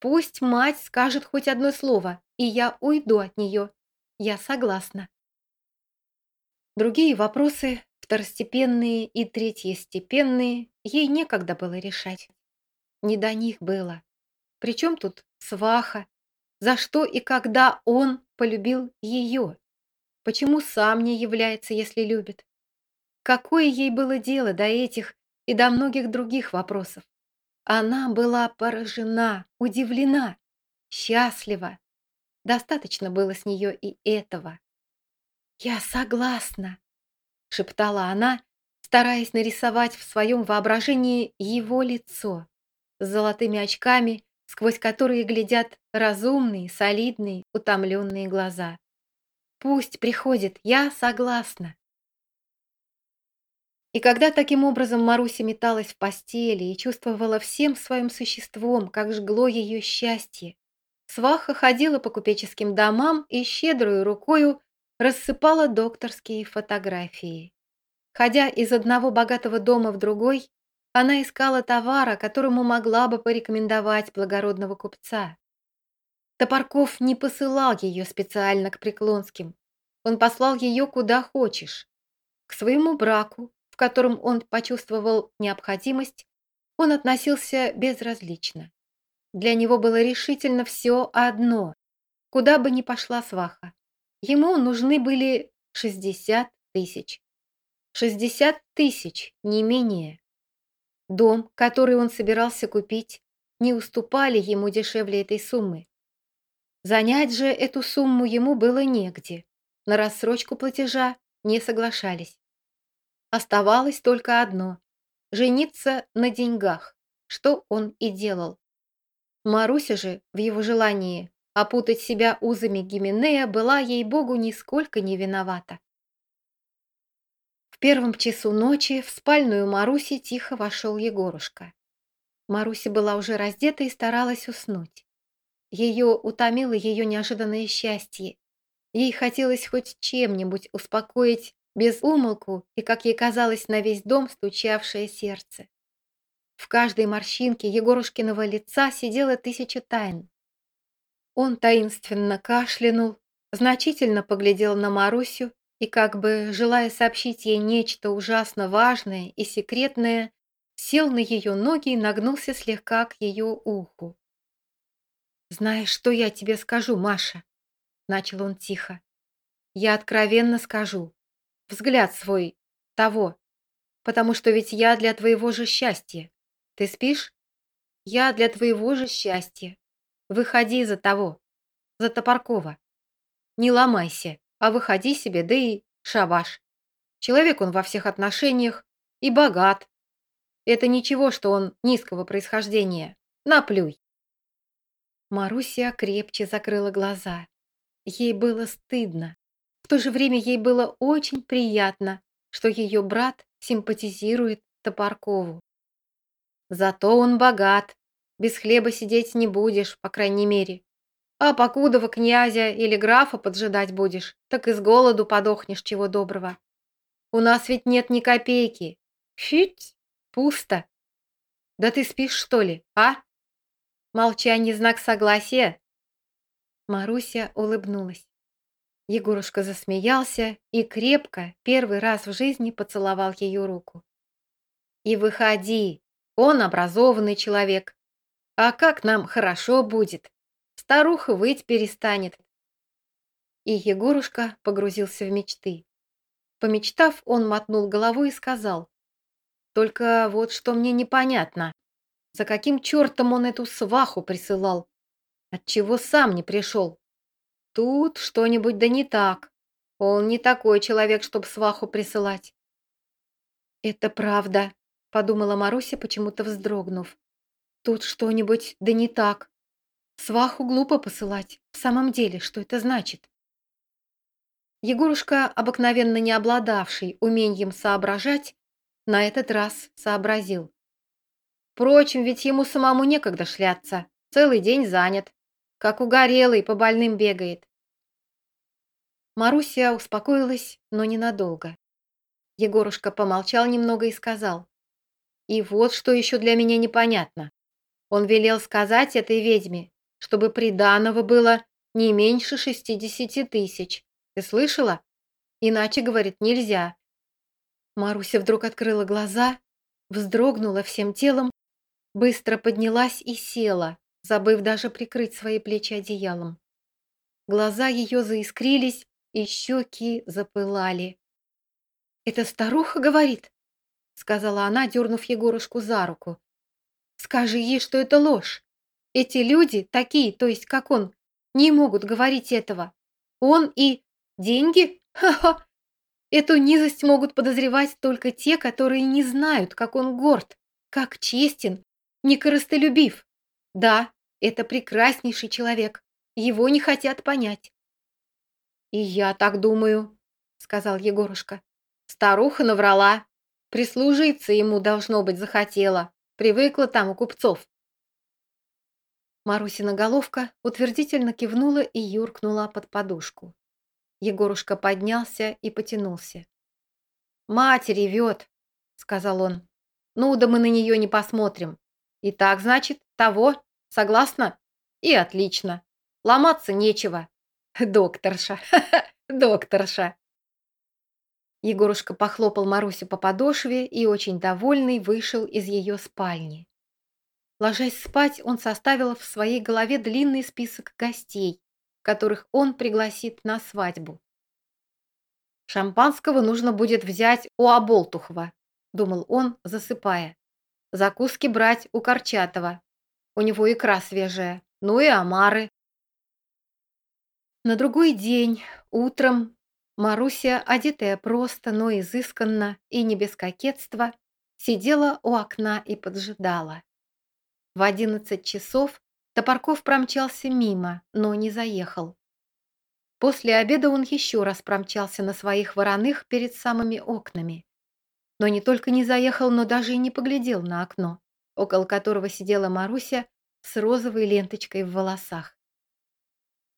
Пусть мать скажет хоть одно слово, и я уйду от нее. Я согласна. Другие вопросы, второстепенные и третьестепенные, ей некогда было решать. Не до них было. Причем тут сваха, за что и когда он полюбил ее? Почему сам не является, если любит? Какое ей было дело до этих и до многих других вопросов? Она была поражена, удивлена, счастлива. Достаточно было с нее и этого. «Я согласна», — шептала она, стараясь нарисовать в своем воображении его лицо с золотыми очками, сквозь которые глядят разумные, солидные, утомленные глаза. «Пусть приходит, я согласна». И когда таким образом Маруся металась в постели и чувствовала всем своим существом, как жгло ее счастье, сваха ходила по купеческим домам и щедрую рукою рассыпала докторские фотографии. Ходя из одного богатого дома в другой, она искала товара, которому могла бы порекомендовать благородного купца. Топорков не посылал ее специально к Преклонским. Он послал ее куда хочешь. К своему браку, в котором он почувствовал необходимость, он относился безразлично. Для него было решительно все одно, куда бы ни пошла сваха. Ему нужны были 60 тысяч. 60 тысяч, не менее. Дом, который он собирался купить, не уступали ему дешевле этой суммы. Занять же эту сумму ему было негде. На рассрочку платежа не соглашались. Оставалось только одно – жениться на деньгах, что он и делал. Маруся же в его желании опутать себя узами Гименея была ей-богу нисколько не виновата. В первом часу ночи в спальную Маруси тихо вошел Егорушка. Маруся была уже раздета и старалась уснуть. Ее утомило ее неожиданное счастье. Ей хотелось хоть чем-нибудь успокоить без умолку и, как ей казалось, на весь дом стучавшее сердце. В каждой морщинке Егорушкиного лица сидела тысяча тайн. Он таинственно кашлянул, значительно поглядел на Марусю и, как бы желая сообщить ей нечто ужасно важное и секретное, сел на ее ноги и нагнулся слегка к ее уху. «Знаешь, что я тебе скажу, Маша?» — начал он тихо. «Я откровенно скажу. Взгляд свой того. Потому что ведь я для твоего же счастья. Ты спишь? Я для твоего же счастья. Выходи за того, за Топоркова. Не ломайся, а выходи себе, да и шабаш. Человек он во всех отношениях и богат. Это ничего, что он низкого происхождения. Наплюй. Маруся крепче закрыла глаза. Ей было стыдно. В то же время ей было очень приятно, что ее брат симпатизирует Топоркову. Зато он богат. Без хлеба сидеть не будешь, по крайней мере. А покудова князя или графа поджидать будешь, так и с голоду подохнешь чего доброго. У нас ведь нет ни копейки. Фить, пусто. Да ты спишь, что ли, а? Молчание знак согласия. Маруся улыбнулась. Егорушка засмеялся и крепко, первый раз в жизни поцеловал ее руку. «И выходи, он образованный человек. А как нам хорошо будет!» Старуха выть перестанет. И Егорушка погрузился в мечты. Помечтав, он мотнул головой и сказал, «Только вот что мне непонятно, за каким чертом он эту сваху присылал? Отчего сам не пришел? Тут что-нибудь да не так. Он не такой человек, чтобы сваху присылать». «Это правда», — подумала Маруся, почему-то вздрогнув. «Тут что-нибудь да не так. Сваху глупо посылать. В самом деле, что это значит? Егорушка, обыкновенно не обладавший умением соображать, на этот раз сообразил. Впрочем, ведь ему самому некогда шляться, целый день занят, как угорелый по больным бегает. Маруся успокоилась, но ненадолго. Егорушка помолчал немного и сказал. «И вот что еще для меня непонятно. Он велел сказать этой ведьме, чтобы приданого было не меньше шестидесяти тысяч. Ты слышала? Иначе, говорит, нельзя. Маруся вдруг открыла глаза, вздрогнула всем телом, быстро поднялась и села, забыв даже прикрыть свои плечи одеялом. Глаза ее заискрились, и щеки запылали. «Это старуха говорит?» — сказала она, дернув Егорушку за руку. «Скажи ей, что это ложь. Эти люди, такие, то есть как он, не могут говорить этого. Он и деньги? Ха-ха! Эту низость могут подозревать только те, которые не знают, как он горд, как честен, некорыстолюбив. Да, это прекраснейший человек, его не хотят понять. «И я так думаю», — сказал Егорушка. «Старуха наврала. Прислужиться ему, должно быть, захотела. Привыкла там у купцов». Марусина головка утвердительно кивнула и юркнула под подушку. Егорушка поднялся и потянулся. «Мать ревет», — сказал он. «Ну да мы на нее не посмотрим. И так, значит, того, согласна? И отлично. Ломаться нечего. Докторша, докторша». Егорушка похлопал Марусю по подошве и, очень довольный, вышел из ее спальни. Ложась спать, он составил в своей голове длинный список гостей, которых он пригласит на свадьбу. «Шампанского нужно будет взять у Оболтухова», — думал он, засыпая. «Закуски брать у Корчатова. У него икра свежая. Ну и омары». На другой день, утром, Маруся, одетая просто, но изысканно и не без кокетства, сидела у окна и поджидала. В одиннадцать часов Топорков промчался мимо, но не заехал. После обеда он еще раз промчался на своих вороных перед самыми окнами. Но не только не заехал, но даже и не поглядел на окно, около которого сидела Маруся с розовой ленточкой в волосах.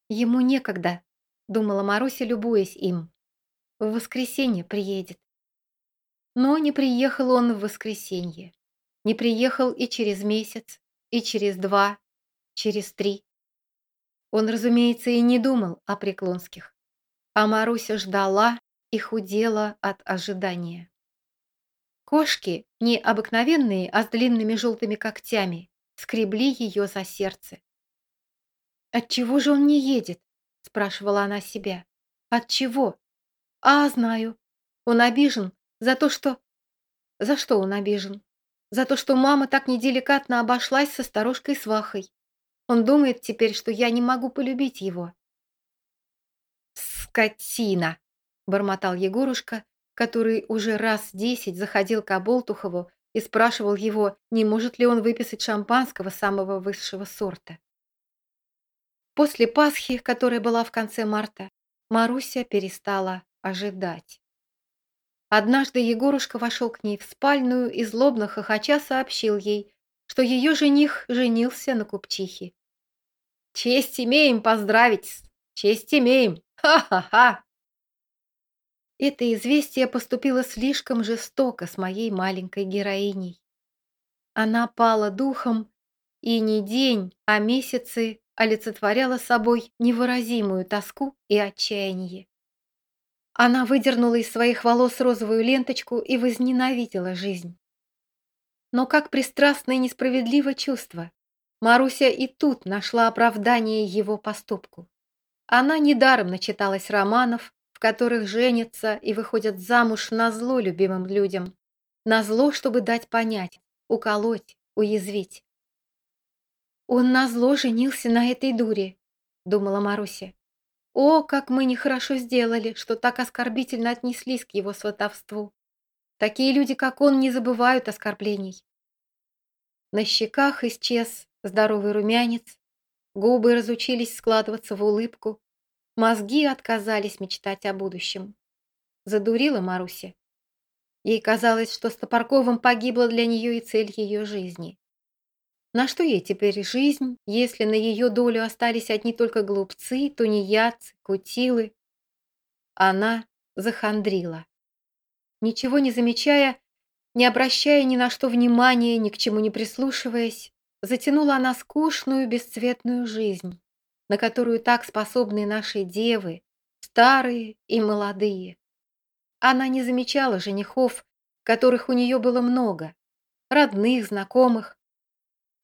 «Ему некогда», — думала Маруся, любуясь им. «В воскресенье приедет». Но не приехал он в воскресенье. Не приехал и через месяц, и через два, через три. Он, разумеется, и не думал о Преклонских. А Маруся ждала и худела от ожидания. Кошки, не обыкновенные, а с длинными желтыми когтями, скребли ее за сердце. «Отчего же он не едет?» – спрашивала она себя. «От чего?» «А, знаю. Он обижен за то, что...» «За что он обижен?» За то, что мама так неделикатно обошлась со старушкой-свахой. Он думает теперь, что я не могу полюбить его. «Скотина!» – бормотал Егорушка, который уже раз десять заходил к Оболтухову и спрашивал его, не может ли он выписать шампанского самого высшего сорта. После Пасхи, которая была в конце марта, Маруся перестала ожидать. Однажды Егорушка вошел к ней в спальную и злобно хохоча сообщил ей, что ее жених женился на купчихе. «Честь имеем поздравить! Честь имеем! Ха-ха-ха!» Это известие поступило слишком жестоко с моей маленькой героиней. Она пала духом и не день, а месяцы олицетворяла собой невыразимую тоску и отчаяние. Она выдернула из своих волос розовую ленточку и возненавидела жизнь. Но как пристрастно и несправедливо чувство. Маруся и тут нашла оправдание его поступку. Она недаром начиталась романов, в которых женятся и выходят замуж на зло любимым людям. На зло, чтобы дать понять, уколоть, уязвить. «Он на зло женился на этой дуре», — думала Маруся. О, как мы нехорошо сделали, что так оскорбительно отнеслись к его сватовству. Такие люди, как он, не забывают оскорблений. На щеках исчез здоровый румянец, губы разучились складываться в улыбку, мозги отказались мечтать о будущем. Задурила Маруся. Ей казалось, что с Топорковым погибла для нее и цель ее жизни. На что ей теперь жизнь, если на ее долю остались одни только глупцы, тунеядцы, кутилы? Она захандрила. Ничего не замечая, не обращая ни на что внимания, ни к чему не прислушиваясь, затянула она скучную бесцветную жизнь, на которую так способны наши девы, старые и молодые. Она не замечала женихов, которых у нее было много, родных, знакомых,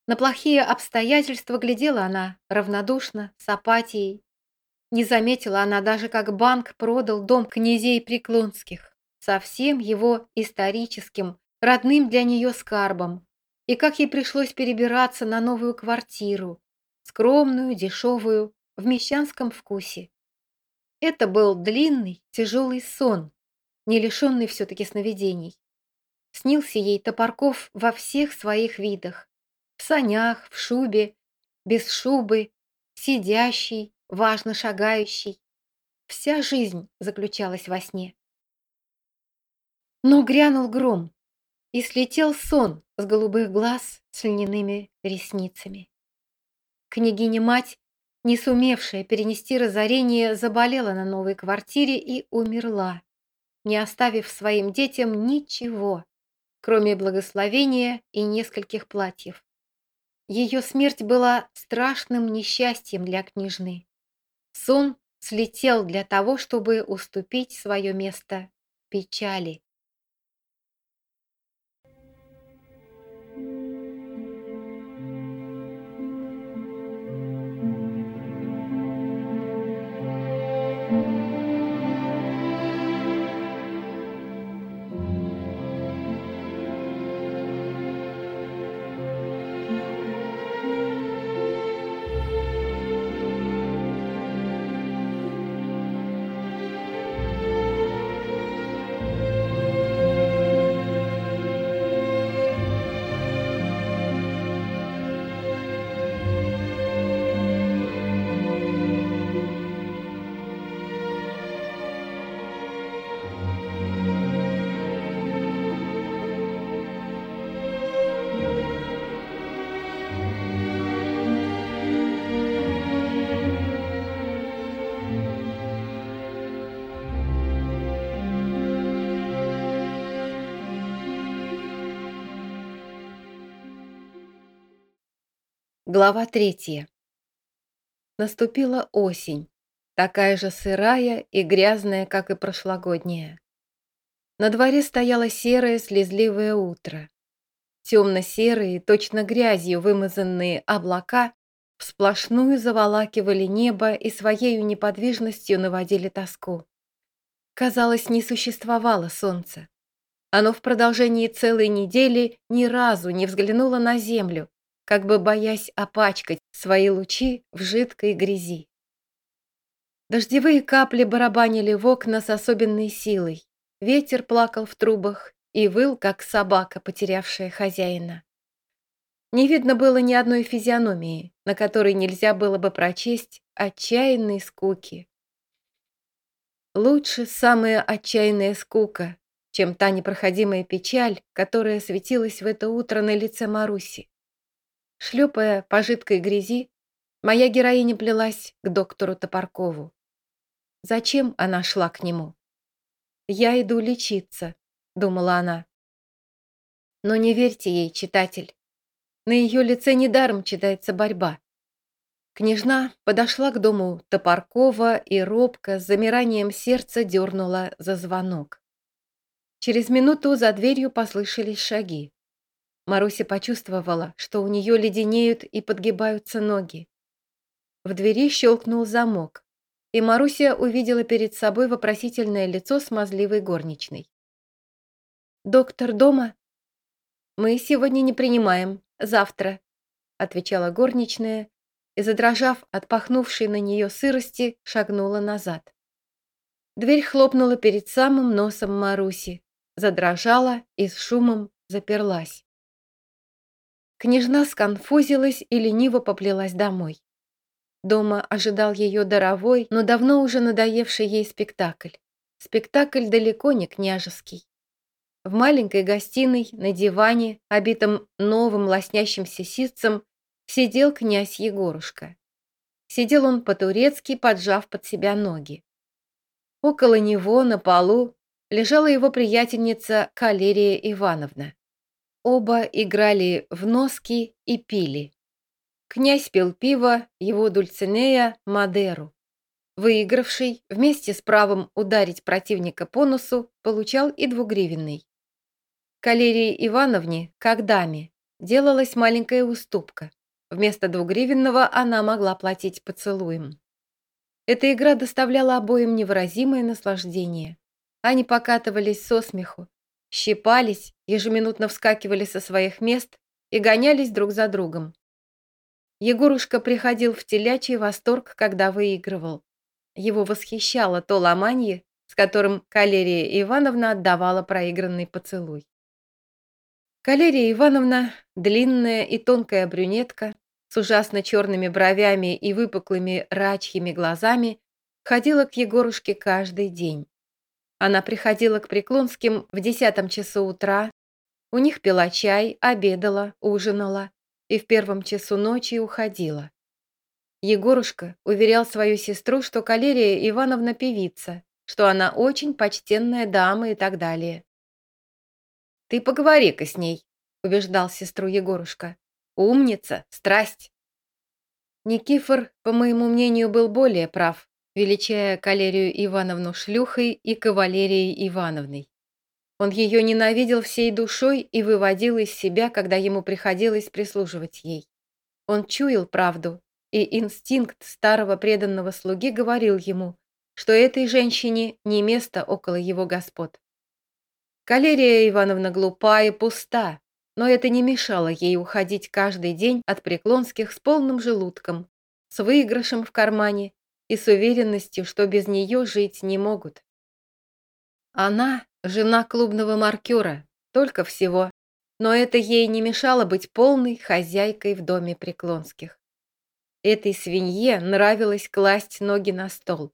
на плохие обстоятельства глядела она равнодушно, с апатией. Не заметила она даже, как банк продал дом князей Преклонских со всем его историческим, родным для нее скарбом, и как ей пришлось перебираться на новую квартиру, скромную, дешевую, в мещанском вкусе. Это был длинный, тяжелый сон, не лишенный все-таки сновидений. Снился ей Топорков во всех своих видах. В санях, в шубе, без шубы, сидящий, важно шагающий. Вся жизнь заключалась во сне. Но грянул гром, и слетел сон с голубых глаз с льняными ресницами. Княгиня-мать, не сумевшая перенести разорение, заболела на новой квартире и умерла, не оставив своим детям ничего, кроме благословения и нескольких платьев. Ее смерть была страшным несчастьем для княжны. Сон слетел для того, чтобы уступить свое место печали. Глава третья. Наступила осень, такая же сырая и грязная, как и прошлогодняя. На дворе стояло серое слезливое утро. Темно-серые, точно грязью вымазанные облака всплошную заволакивали небо и своей неподвижностью наводили тоску. Казалось, не существовало солнца. Оно в продолжении целой недели ни разу не взглянуло на землю, как бы боясь опачкать свои лучи в жидкой грязи. Дождевые капли барабанили в окна с особенной силой. Ветер плакал в трубах и выл, как собака, потерявшая хозяина. Не видно было ни одной физиономии, на которой нельзя было бы прочесть отчаянной скуки. Лучше самая отчаянная скука, чем та непроходимая печаль, которая светилась в это утро на лице Маруси. Шлепая по жидкой грязи, моя героиня плелась к доктору Топоркову. Зачем она шла к нему? «Я иду лечиться», — думала она. Но не верьте ей, читатель. На ее лице недаром читается борьба. Княжна подошла к дому Топоркова и робко с замиранием сердца дернула за звонок. Через минуту за дверью послышались шаги. Маруся почувствовала, что у нее леденеют и подгибаются ноги. В двери щелкнул замок, и Маруся увидела перед собой вопросительное лицо смазливой горничной. «Доктор дома?» «Мы сегодня не принимаем, завтра», отвечала горничная и, задрожав от пахнувшей на нее сырости, шагнула назад. Дверь хлопнула перед самым носом Маруси, задрожала и с шумом заперлась. Княжна сконфузилась и лениво поплелась домой. Дома ожидал ее даровой, но давно уже надоевший ей спектакль. Спектакль далеко не княжеский. В маленькой гостиной на диване, обитом новым лоснящимся ситцем, сидел князь Егорушка. Сидел он по-турецки, поджав под себя ноги. Около него на полу лежала его приятельница Калерия Ивановна. Оба играли в носки и пили. Князь пил пиво, его Дульцинея – Мадеру. Выигравший, вместе с правом ударить противника по носу, получал и двугривенный. Калерии Ивановне, как даме, делалась маленькая уступка. Вместо двугривенного она могла платить поцелуем. Эта игра доставляла обоим невыразимое наслаждение. Они покатывались со смеху, щипались, ежеминутно вскакивали со своих мест и гонялись друг за другом. Егорушка приходил в телячий восторг, когда выигрывал. Его восхищало то ломанье, с которым Калерия Ивановна отдавала проигранный поцелуй. Калерия Ивановна, длинная и тонкая брюнетка, с ужасно черными бровями и выпуклыми рачьими глазами, ходила к Егорушке каждый день. Она приходила к Преклонским в десятом часу утра, у них пила чай, обедала, ужинала и в первом часу ночи уходила. Егорушка уверял свою сестру, что Калерия Ивановна певица, что она очень почтенная дама и так далее. «Ты поговори-ка с ней», — убеждал сестру Егорушка. «Умница, страсть». Никифор, по моему мнению, был более прав, величая Калерию Ивановну шлюхой и кавалерией Ивановной. Он ее ненавидел всей душой и выводил из себя, когда ему приходилось прислуживать ей. Он чуял правду, и инстинкт старого преданного слуги говорил ему, что этой женщине не место около его господ. Калерия Ивановна глупа и пуста, но это не мешало ей уходить каждый день от Преклонских с полным желудком, с выигрышем в кармане и с уверенностью, что без нее жить не могут. Она – жена клубного маркера, только всего, но это ей не мешало быть полной хозяйкой в доме Преклонских. Этой свинье нравилось класть ноги на стол.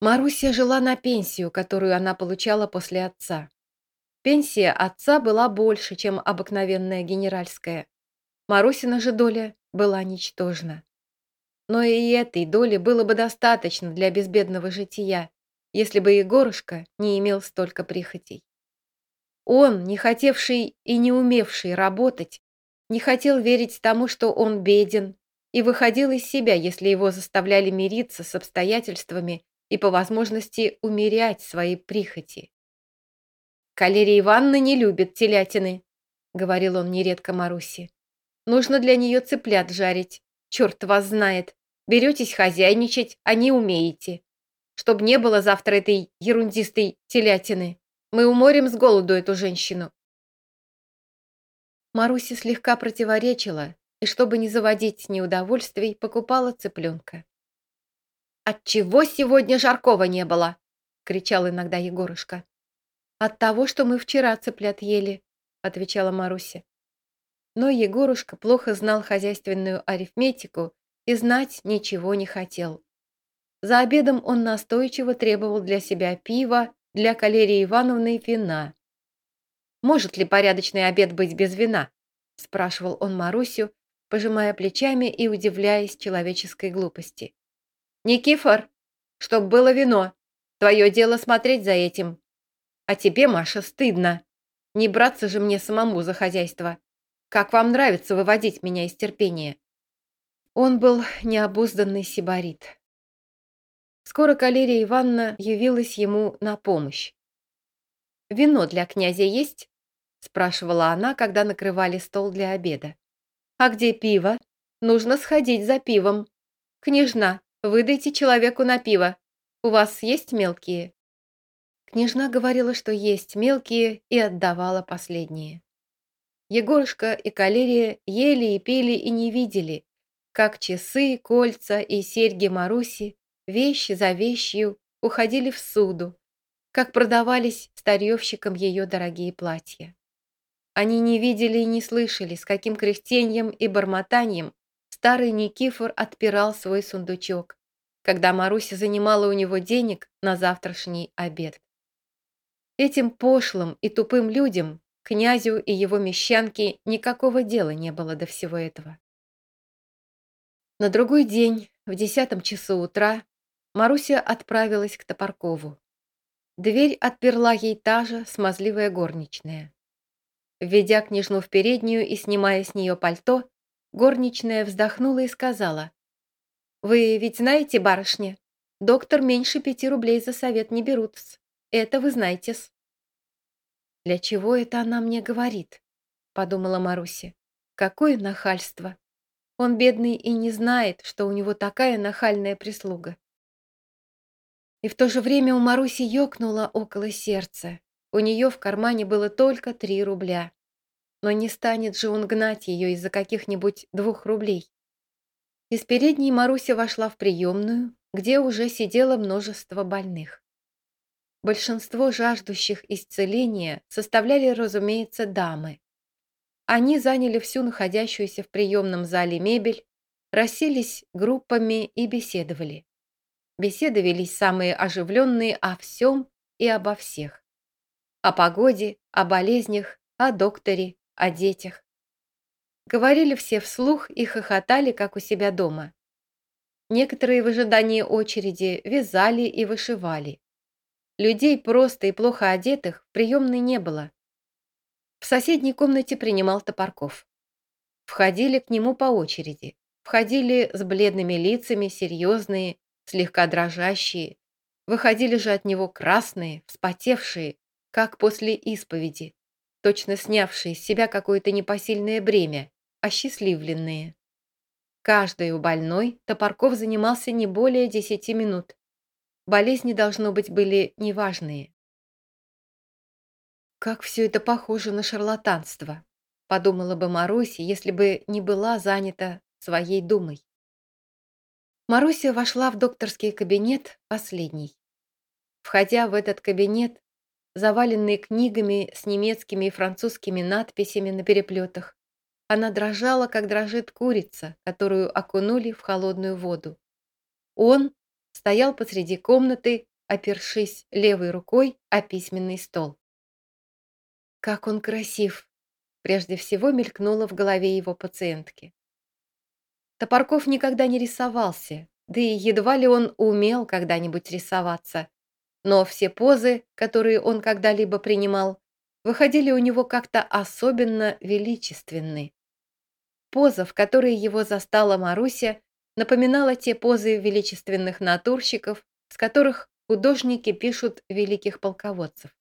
Маруся жила на пенсию, которую она получала после отца. Пенсия отца была больше, чем обыкновенная генеральская. Марусина же доля была ничтожна. Но и этой доли было бы достаточно для безбедного жития, если бы Егорушка не имел столько прихотей. Он, не хотевший и не умевший работать, не хотел верить тому, что он беден, и выходил из себя, если его заставляли мириться с обстоятельствами и по возможности умерять свои прихоти. «Калерия Ивановна не любит телятины», — говорил он нередко Марусе. «Нужно для нее цыплят жарить. Черт вас знает. Беретесь хозяйничать, а не умеете. Чтоб не было завтра этой ерундистой телятины. Мы уморим с голоду эту женщину». Маруся слегка противоречила, и чтобы не заводить неудовольствий, покупала цыпленка. «Отчего сегодня жаркого не было?» — кричал иногда Егорушка. «От того, что мы вчера цыплят ели», — отвечала Маруся. Но Егорушка плохо знал хозяйственную арифметику и знать ничего не хотел. За обедом он настойчиво требовал для себя пива, для Калерии Ивановны вина. «Может ли порядочный обед быть без вина?» — спрашивал он Марусю, пожимая плечами и удивляясь человеческой глупости. «Никифор, чтоб было вино. Твое дело смотреть за этим. А тебе, Маша, стыдно. Не браться же мне самому за хозяйство. Как вам нравится выводить меня из терпения?» Он был необузданный сибарит. Скоро Калерия Ивановна явилась ему на помощь. «Вино для князя есть?» – спрашивала она, когда накрывали стол для обеда. «А где пиво? Нужно сходить за пивом. Княжна, Выдайте человеку на пиво. У вас есть мелкие?» Княжна говорила, что есть мелкие, и отдавала последние. Егорушка и Калерия ели и пили и не видели, как часы, кольца и серьги Маруси, вещи за вещью, уходили в суду, как продавались старьевщикам ее дорогие платья. Они не видели и не слышали, с каким кряхтеньем и бормотанием старый Никифор отпирал свой сундучок, когда Маруся занимала у него денег на завтрашний обед. Этим пошлым и тупым людям, князю и его мещанке, никакого дела не было до всего этого. На другой день, в десятом часу утра, Маруся отправилась к Топоркову. Дверь отперла ей та же смазливая горничная. Введя княжну в переднюю и снимая с нее пальто, Горничная вздохнула и сказала. «Вы ведь знаете, барышня, доктор меньше пяти рублей за совет не берут. Это вы знаете-с». «Для чего это она мне говорит?» — подумала Маруся. «Какое нахальство! Он, бедный, и не знает, что у него такая нахальная прислуга». И в то же время у Маруси ёкнуло около сердца. У нее в кармане было только три рубля. Но не станет же он гнать ее из-за каких-нибудь двух рублей. Из передней Маруся вошла в приемную, где уже сидело множество больных. Большинство жаждущих исцеления составляли, разумеется, дамы. Они заняли всю находящуюся в приемном зале мебель, расселись группами и беседовали. Беседы велись самые оживленные о всем и обо всех. О погоде, о болезнях, о докторе, о детях. Говорили все вслух и хохотали, как у себя дома. Некоторые в ожидании очереди вязали и вышивали. Людей просто и плохо одетых в приемной не было. В соседней комнате принимал Топорков. Входили к нему по очереди. Входили с бледными лицами, серьезные, слегка дрожащие. Выходили же от него красные, вспотевшие, как после исповеди, точно снявшие с себя какое-то непосильное бремя, осчастливленные. Каждой у больной Топорков занимался не более десяти минут. Болезни, должно быть, были неважные. «Как все это похоже на шарлатанство», — подумала бы Маруся, если бы не была занята своей думой. Маруся вошла в докторский кабинет последней. Входя в этот кабинет, заваленный книгами с немецкими и французскими надписями на переплетах, она дрожала, как дрожит курица, которую окунули в холодную воду. Он стоял посреди комнаты, опершись левой рукой о письменный стол. Как он красив! Прежде всего мелькнуло в голове его пациентки. Топорков никогда не рисовался, да и едва ли он умел когда-нибудь рисоваться. Но все позы, которые он когда-либо принимал, выходили у него как-то особенно величественны. Поза, в которой его застала Маруся, напоминала те позы величественных натурщиков, с которых художники пишут великих полководцев.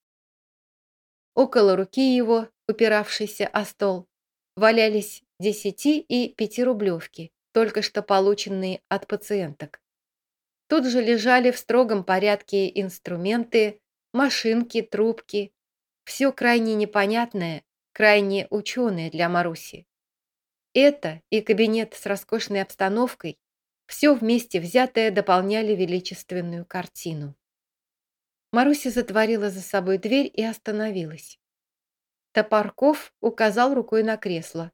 Около руки его, упиравшейся о стол, валялись десяти и пятирублевки, только что полученные от пациенток. Тут же лежали в строгом порядке инструменты, машинки, трубки. Все крайне непонятное, крайне ученое для Маруси. Это и кабинет с роскошной обстановкой, все вместе взятое дополняли величественную картину. Маруся затворила за собой дверь и остановилась. Топорков указал рукой на кресло.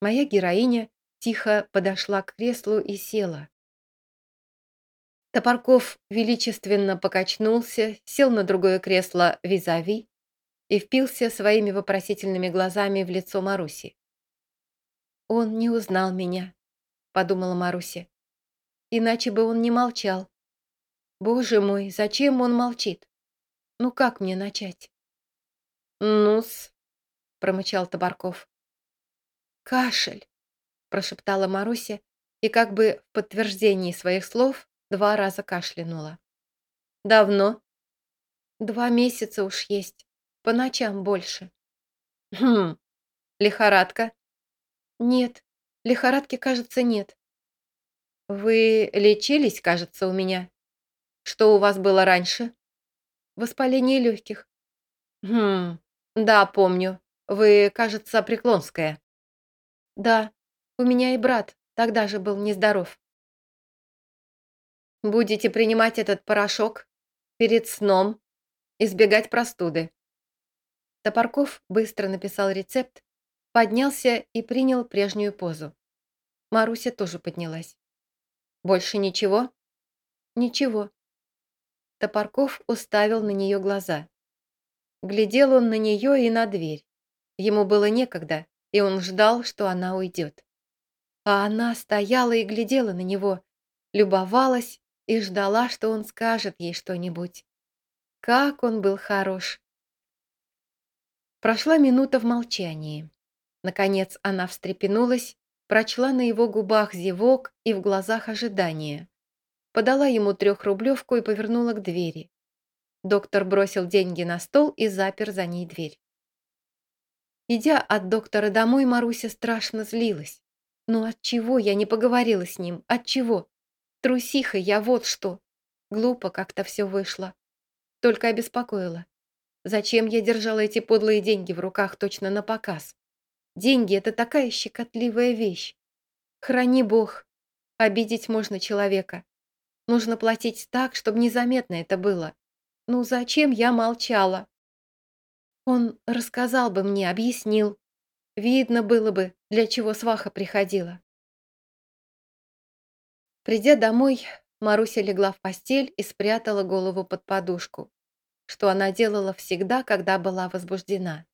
Моя героиня тихо подошла к креслу и села. Топорков величественно покачнулся, сел на другое кресло визави и впился своими вопросительными глазами в лицо Маруси. «Он не узнал меня», — подумала Маруся. «Иначе бы он не молчал. Боже мой, зачем он молчит? Ну как мне начать? Ну-с, промычал Табарков. Кашель, прошептала Маруся и как бы в подтверждении своих слов два раза кашлянула. Давно? Два месяца уж есть, по ночам больше. Хм, лихорадка? Нет, лихорадки, кажется, нет. Вы лечились, кажется, у меня? Что у вас было раньше? Воспаление легких. Хм, да, помню. Вы, кажется, Преклонская. Да, у меня и брат тогда же был нездоров. Будете принимать этот порошок перед сном, избегать простуды. Топорков быстро написал рецепт, поднялся и принял прежнюю позу. Маруся тоже поднялась. Больше ничего? Ничего. Топорков уставил на нее глаза. Глядел он на нее и на дверь. Ему было некогда, и он ждал, что она уйдет. А она стояла и глядела на него, любовалась и ждала, что он скажет ей что-нибудь. Как он был хорош! Прошла минута в молчании. Наконец она встрепенулась, прочла на его губах зевок и в глазах ожидание подала ему трехрублевку и повернула к двери. Доктор бросил деньги на стол и запер за ней дверь. Идя от доктора домой, Маруся страшно злилась. Ну от чего я не поговорила с ним? От чего? Трусиха я, вот что. Глупо как-то все вышло. Только обеспокоила. Зачем я держала эти подлые деньги в руках точно на показ? Деньги — это такая щекотливая вещь. Храни Бог. Обидеть можно человека. Нужно платить так, чтобы незаметно это было. Ну зачем я молчала? Он рассказал бы мне, объяснил. Видно было бы, для чего сваха приходила. Придя домой, Маруся легла в постель и спрятала голову под подушку, что она делала всегда, когда была возбуждена.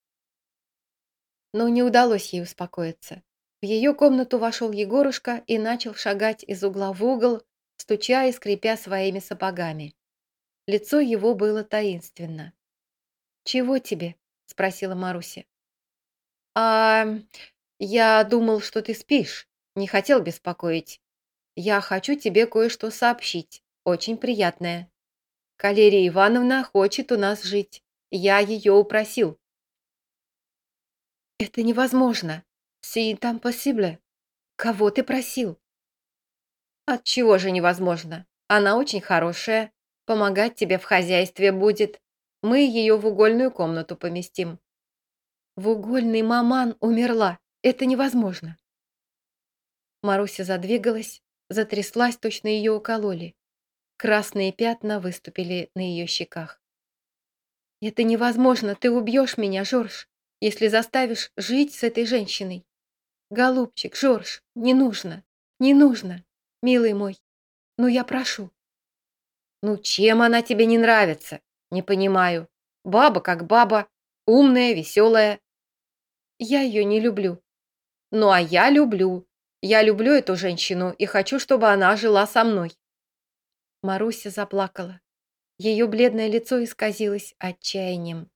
Но не удалось ей успокоиться. В ее комнату вошел Егорушка и начал шагать из угла в угол, стуча и скрипя своими сапогами. Лицо его было таинственно. «Чего тебе?» — спросила Маруся. «А я думал, что ты спишь. Не хотел беспокоить. Я хочу тебе кое-что сообщить. Очень приятное. Калерия Ивановна хочет у нас жить. Я ее упросил». «Это невозможно. Si impossible. Кого ты просил?» «Отчего же невозможно? Она очень хорошая, помогать тебе в хозяйстве будет. Мы ее в угольную комнату поместим». «В угольный маман умерла. Это невозможно». Маруся задвигалась, затряслась, точно ее укололи. Красные пятна выступили на ее щеках. «Это невозможно, ты убьешь меня, Жорж, если заставишь жить с этой женщиной. Голубчик, Жорж, не нужно, не нужно, милый мой, ну я прошу». «Ну чем она тебе не нравится? Не понимаю. Баба как баба, умная, веселая». «Я ее не люблю». «Ну а я люблю. Я люблю эту женщину и хочу, чтобы она жила со мной». Маруся заплакала. Ее бледное лицо исказилось отчаянием.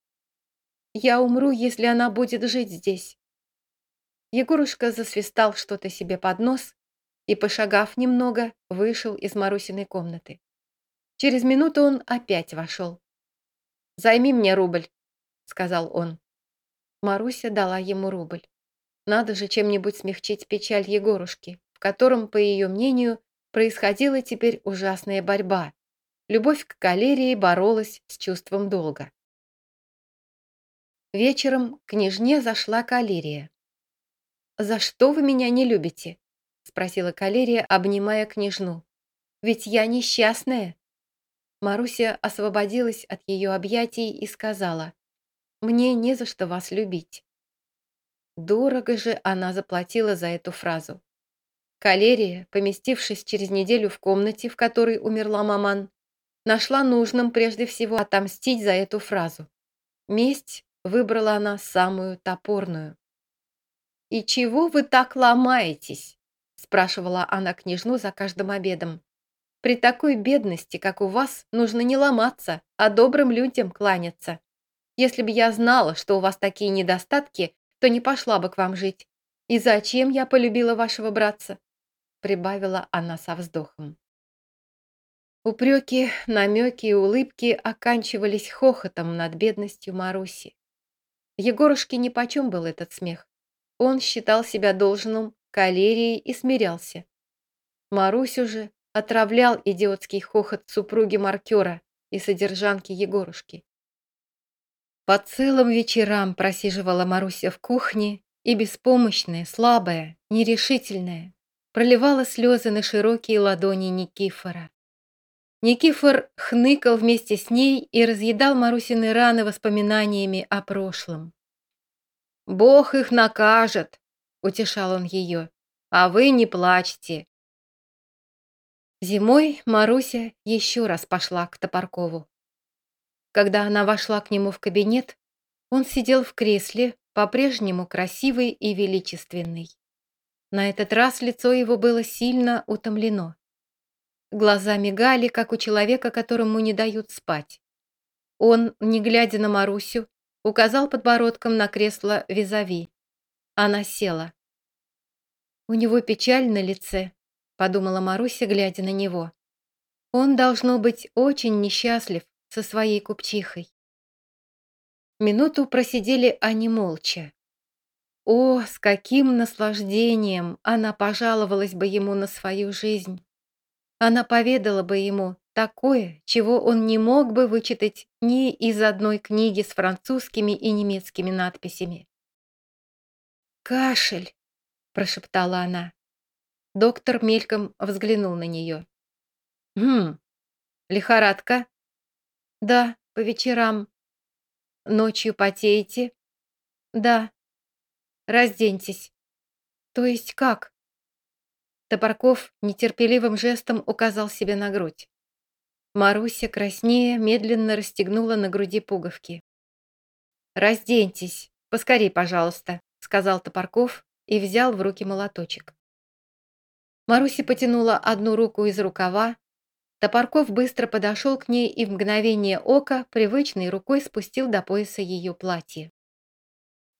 «Я умру, если она будет жить здесь». Егорушка засвистал что-то себе под нос и, пошагав немного, вышел из Марусиной комнаты. Через минуту он опять вошел. «Займи мне рубль», — сказал он. Маруся дала ему рубль. Надо же чем-нибудь смягчить печаль Егорушки, в котором, по ее мнению, происходила теперь ужасная борьба. Любовь к калерии боролась с чувством долга. Вечером к княжне зашла калерия. «За что вы меня не любите?» — спросила калерия, обнимая княжну. «Ведь я несчастная». Маруся освободилась от ее объятий и сказала, «Мне не за что вас любить». Дорого же она заплатила за эту фразу. Калерия, поместившись через неделю в комнате, в которой умерла маман, нашла нужным прежде всего отомстить за эту фразу. Месть выбрала она самую топорную. «И чего вы так ломаетесь?» спрашивала она княжну за каждым обедом. При такой бедности, как у вас, нужно не ломаться, а добрым людям кланяться. Если бы я знала, что у вас такие недостатки, то не пошла бы к вам жить. И зачем я полюбила вашего братца?» Прибавила она со вздохом. Упреки, намеки и улыбки оканчивались хохотом над бедностью Маруси. Егорушке нипочем был этот смех. Он считал себя должным калерией и смирялся. Марусю же отравлял идиотский хохот супруги маркера и содержанки Егорушки. По целым вечерам просиживала Маруся в кухне и беспомощная, слабая, нерешительная, проливала слезы на широкие ладони Никифора. Никифор хныкал вместе с ней и разъедал Марусины раны воспоминаниями о прошлом. «Бог их накажет!» — утешал он ее. «А вы не плачьте, Зимой Маруся еще раз пошла к Топоркову. Когда она вошла к нему в кабинет, он сидел в кресле, по-прежнему красивый и величественный. На этот раз лицо его было сильно утомлено. Глаза мигали, как у человека, которому не дают спать. Он, не глядя на Марусю, указал подбородком на кресло визави. Она села. У него печаль на лице, подумала Маруся, глядя на него. Он должно быть очень несчастлив со своей купчихой. Минуту просидели они молча. О, с каким наслаждением она пожаловалась бы ему на свою жизнь. Она поведала бы ему такое, чего он не мог бы вычитать ни из одной книги с французскими и немецкими надписями. «Кашель», — прошептала она. Доктор мельком взглянул на нее. Хм, лихорадка? Да, по вечерам. Ночью потеете? Да. Разденьтесь. То есть как? Топорков нетерпеливым жестом указал себе на грудь. Маруся, краснея, медленно расстегнула на груди пуговки. «Разденьтесь, поскорей, пожалуйста», — сказал Топорков и взял в руки молоточек. Маруся потянула одну руку из рукава, Топорков быстро подошел к ней и в мгновение ока привычной рукой спустил до пояса ее платье.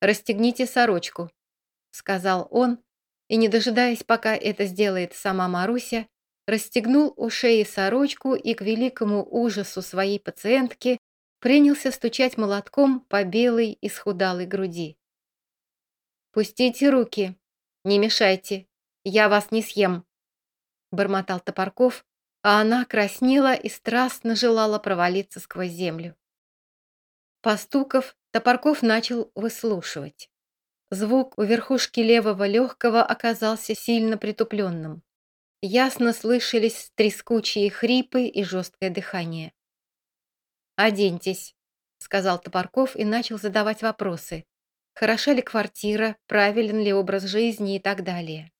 «Расстегните сорочку», — сказал он, и, не дожидаясь, пока это сделает сама Маруся, расстегнул у шеи сорочку и к великому ужасу своей пациентки принялся стучать молотком по белой исхудалой груди. «Пустите руки, не мешайте, я вас не съем», — бормотал Топорков, а она краснела и страстно желала провалиться сквозь землю. Постуков, Топорков начал выслушивать. Звук у верхушки левого легкого оказался сильно притупленным. Ясно слышались трескучие хрипы и жесткое дыхание. «Оденьтесь», — сказал Топорков и начал задавать вопросы. Хороша ли квартира, правилен ли образ жизни и так далее.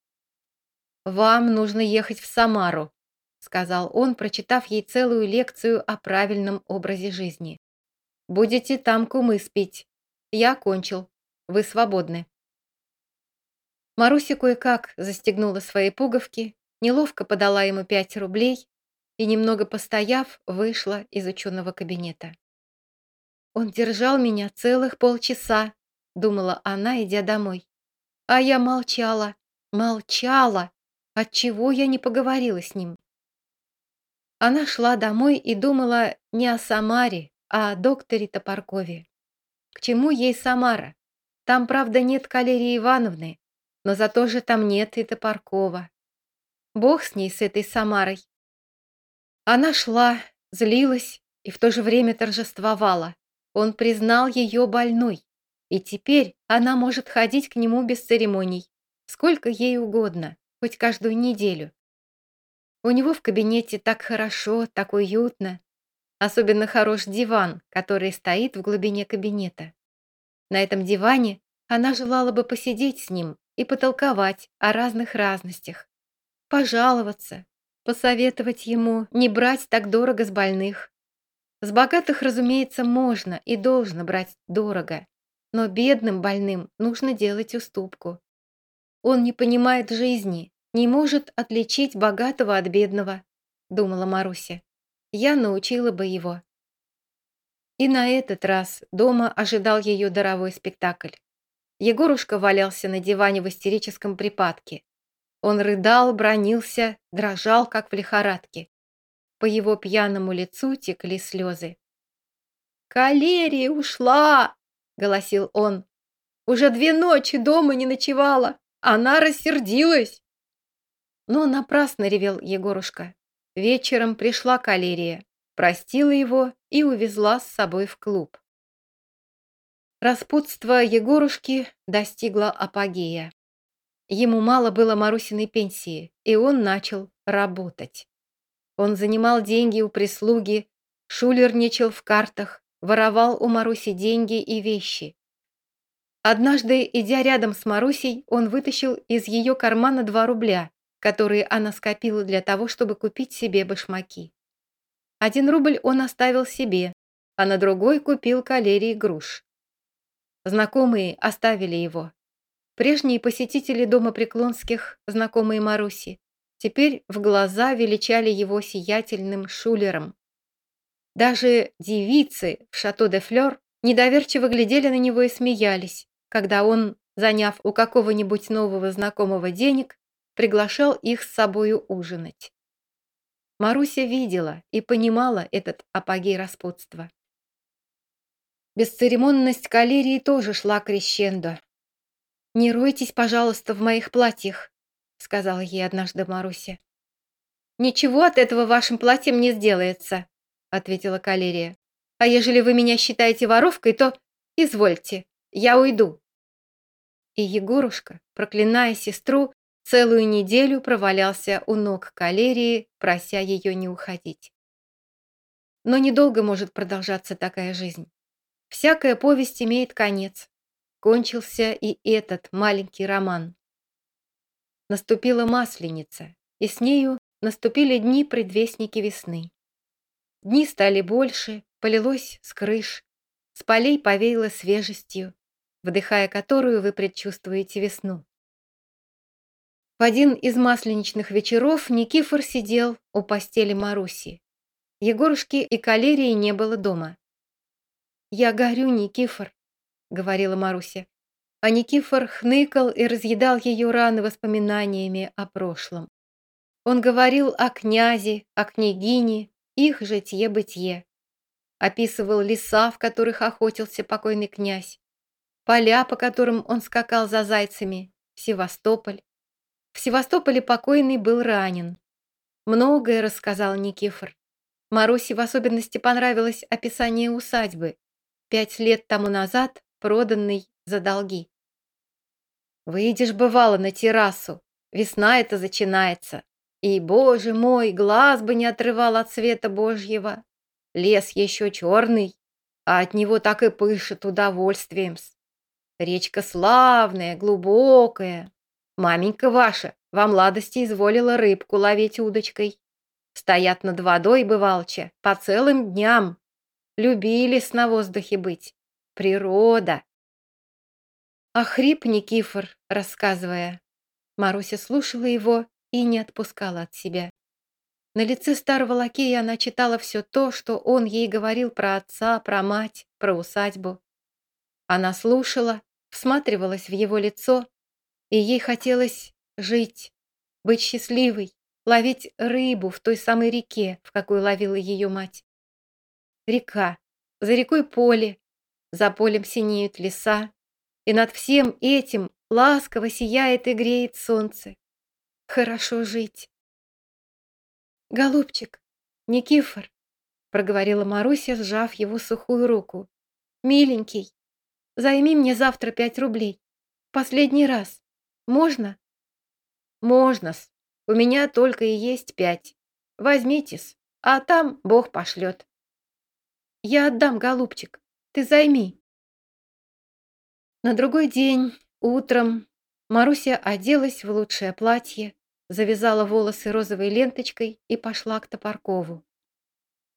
«Вам нужно ехать в Самару», сказал он, прочитав ей целую лекцию о правильном образе жизни. «Будете там кумы спить. Я кончил. Вы свободны». Маруся кое-как застегнула свои пуговки, неловко подала ему пять рублей и, немного постояв, вышла из ученого кабинета. «Он держал меня целых полчаса», — думала она, идя домой. А я молчала, молчала. Отчего я не поговорила с ним? Она шла домой и думала не о Самаре, а о докторе Топоркове. К чему ей Самара? Там, правда, нет Калерии Ивановны, но зато же там нет и Топоркова. Бог с ней, с этой Самарой. Она шла, злилась и в то же время торжествовала. Он признал ее больной, и теперь она может ходить к нему без церемоний, сколько ей угодно, хоть каждую неделю. У него в кабинете так хорошо, так уютно. Особенно хорош диван, который стоит в глубине кабинета. На этом диване она желала бы посидеть с ним и потолковать о разных разностях. Пожаловаться, посоветовать ему не брать так дорого с больных. С богатых, разумеется, можно и должно брать дорого, но бедным больным нужно делать уступку. Он не понимает жизни, не может отличить богатого от бедного», — думала Маруся. «Я научила бы его». И на этот раз дома ожидал ее даровой спектакль. Егорушка валялся на диване в истерическом припадке. Он рыдал, бронился, дрожал, как в лихорадке. По его пьяному лицу текли слезы. «Калерия ушла!» — голосил он. «Уже две ночи дома не ночевала. Она рассердилась!» Но напрасно ревел Егорушка. Вечером пришла калерия, простила его и увезла с собой в клуб. Распутство Егорушки достигло апогея. Ему мало было Марусиной пенсии, и он начал работать. Он занимал деньги у прислуги, шулерничал в картах, воровал у Маруси деньги и вещи. Однажды, идя рядом с Марусей, он вытащил из ее кармана два рубля которые она скопила для того, чтобы купить себе башмаки. Один рубль он оставил себе, а на другой купил калерии груш. Знакомые оставили его. Прежние посетители дома Преклонских, знакомые Маруси, теперь в глаза величали его сиятельным шулером. Даже девицы в шато де Флёр недоверчиво глядели на него и смеялись, когда он, заняв у какого-нибудь нового знакомого денег, приглашал их с собою ужинать. Маруся видела и понимала этот апогей распутства. Бесцеремонность калерии тоже шла крещендо. «Не ройтесь, пожалуйста, в моих платьях», — сказала ей однажды Маруся. «Ничего от этого вашим платьем не сделается», — ответила калерия. «А ежели вы меня считаете воровкой, то извольте, я уйду». И Егорушка, проклиная сестру, целую неделю провалялся у ног калерии, прося ее не уходить. Но недолго может продолжаться такая жизнь. Всякая повесть имеет конец. Кончился и этот маленький роман. Наступила масленица, и с нею наступили дни предвестники весны. Дни стали больше, полилось с крыш, с полей повеяло свежестью, вдыхая которую вы предчувствуете весну. В один из масленичных вечеров Никифор сидел у постели Маруси. Егорушки и калерии не было дома. «Я горю, Никифор», — говорила Маруся. А Никифор хныкал и разъедал ее раны воспоминаниями о прошлом. Он говорил о князе, о княгине, их житье-бытие. Описывал леса, в которых охотился покойный князь, поля, по которым он скакал за зайцами, Севастополь. В Севастополе покойный был ранен. Многое рассказал Никифор. Марусе в особенности понравилось описание усадьбы, пять лет тому назад проданной за долги. Выйдешь, бывало, на террасу, весна это начинается, и, боже мой, глаз бы не отрывал от света Божьего. Лес еще черный, а от него так и пышет удовольствием. Речка славная, глубокая. Маменька ваша во младости изволила рыбку ловить удочкой. Стоят над водой, бывалча, по целым дням. Любили на воздухе быть. Природа. А хрип Никифор, рассказывая. Маруся слушала его и не отпускала от себя. На лице старого лакея она читала все то, что он ей говорил про отца, про мать, про усадьбу. Она слушала, всматривалась в его лицо, и ей хотелось жить, быть счастливой, ловить рыбу в той самой реке, в какой ловила ее мать. Река, за рекой поле, за полем синеют леса, и над всем этим ласково сияет и греет солнце. Хорошо жить. «Голубчик, Никифор», — проговорила Маруся, сжав его сухую руку. «Миленький, займи мне завтра пять рублей. Последний раз. Можно?» «Можно-с. У меня только и есть пять. Возьмитесь, а там Бог пошлет». «Я отдам, голубчик. Ты займи». На другой день, утром, Маруся оделась в лучшее платье, завязала волосы розовой ленточкой и пошла к Топоркову.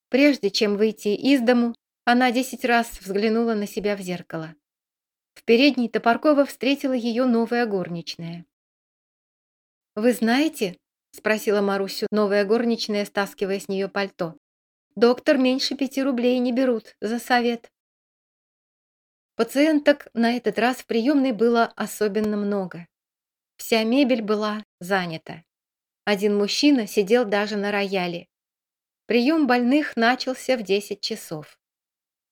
Прежде чем выйти из дому, она десять раз взглянула на себя в зеркало. В передней Топоркова встретила ее новая горничная. «Вы знаете?» — спросила Марусю новая горничная, стаскивая с нее пальто. «Доктор меньше пяти рублей не берут за совет». Пациенток на этот раз в приемной было особенно много. Вся мебель была занята. Один мужчина сидел даже на рояле. Прием больных начался в 10 часов.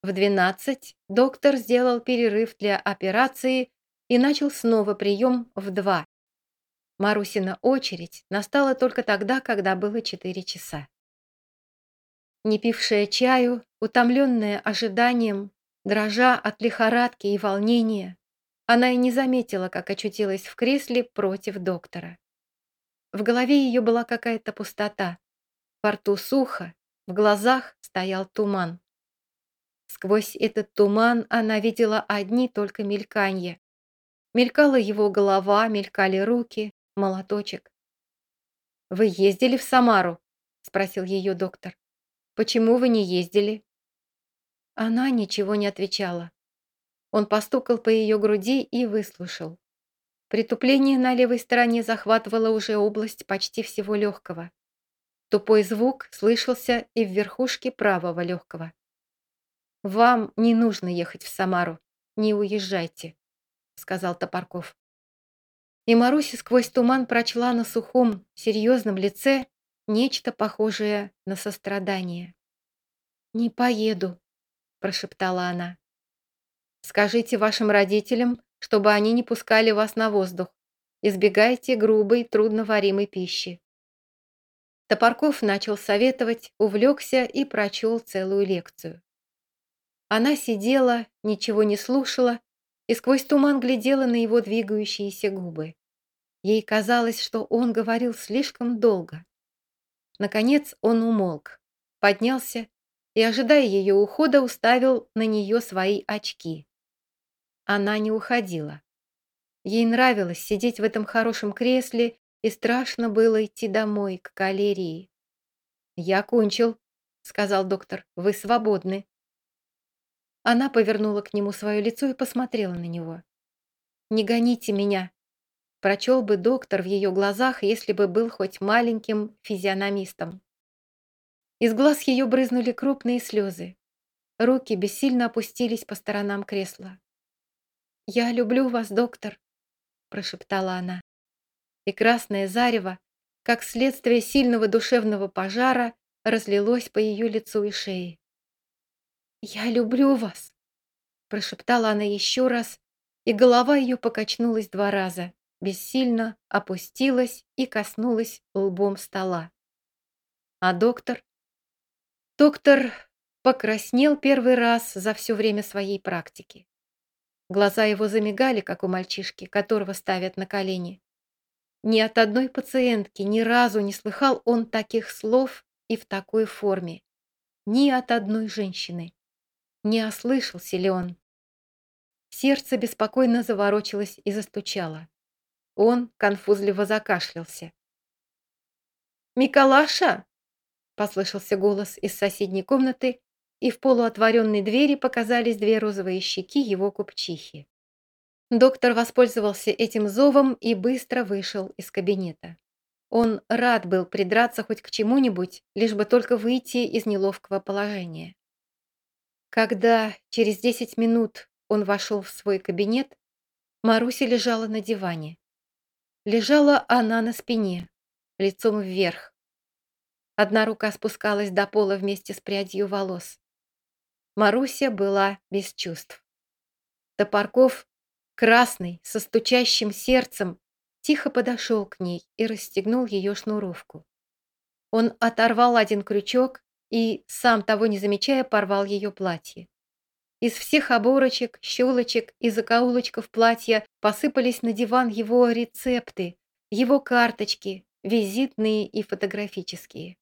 В 12 доктор сделал перерыв для операции и начал снова прием в 2. Марусина очередь настала только тогда, когда было 4 часа. Не пившая чаю, утомленная ожиданием, Дрожа от лихорадки и волнения, она и не заметила, как очутилась в кресле против доктора. В голове ее была какая-то пустота, во рту сухо, в глазах стоял туман. Сквозь этот туман она видела одни только мельканье. Мелькала его голова, мелькали руки, молоточек. «Вы ездили в Самару?» — спросил ее доктор. «Почему вы не ездили?» Она ничего не отвечала. Он постукал по ее груди и выслушал. Притупление на левой стороне захватывало уже область почти всего легкого. Тупой звук слышался и в верхушке правого легкого. «Вам не нужно ехать в Самару, не уезжайте», — сказал Топорков. И Маруся сквозь туман прочла на сухом, серьезном лице нечто похожее на сострадание. «Не поеду», прошептала она. «Скажите вашим родителям, чтобы они не пускали вас на воздух. Избегайте грубой, трудноваримой пищи». Топорков начал советовать, увлекся и прочел целую лекцию. Она сидела, ничего не слушала и сквозь туман глядела на его двигающиеся губы. Ей казалось, что он говорил слишком долго. Наконец он умолк, поднялся и, ожидая ее ухода, уставил на нее свои очки. Она не уходила. Ей нравилось сидеть в этом хорошем кресле, и страшно было идти домой, к калерии. «Я кончил», — сказал доктор, — «вы свободны». Она повернула к нему свое лицо и посмотрела на него. «Не гоните меня», — прочел бы доктор в ее глазах, если бы был хоть маленьким физиономистом. Из глаз ее брызнули крупные слезы. Руки бессильно опустились по сторонам кресла. «Я люблю вас, доктор», — прошептала она. И красное зарево, как следствие сильного душевного пожара, разлилось по ее лицу и шее. «Я люблю вас», — прошептала она еще раз, и голова ее покачнулась два раза, бессильно опустилась и коснулась лбом стола. А доктор Доктор покраснел первый раз за все время своей практики. Глаза его замигали, как у мальчишки, которого ставят на колени. Ни от одной пациентки ни разу не слыхал он таких слов и в такой форме. Ни от одной женщины. Не ослышался ли он? Сердце беспокойно заворочилось и застучало. Он конфузливо закашлялся. «Миколаша!» Послышался голос из соседней комнаты, и в полуотворенной двери показались две розовые щеки его купчихи. Доктор воспользовался этим зовом и быстро вышел из кабинета. Он рад был придраться хоть к чему-нибудь, лишь бы только выйти из неловкого положения. Когда через десять минут он вошел в свой кабинет, Маруся лежала на диване. Лежала она на спине, лицом вверх, Одна рука спускалась до пола вместе с прядью волос. Маруся была без чувств. Топорков, красный, со стучащим сердцем, тихо подошел к ней и расстегнул ее шнуровку. Он оторвал один крючок и, сам того не замечая, порвал ее платье. Из всех оборочек, щелочек и закоулочков платья посыпались на диван его рецепты, его карточки, визитные и фотографические.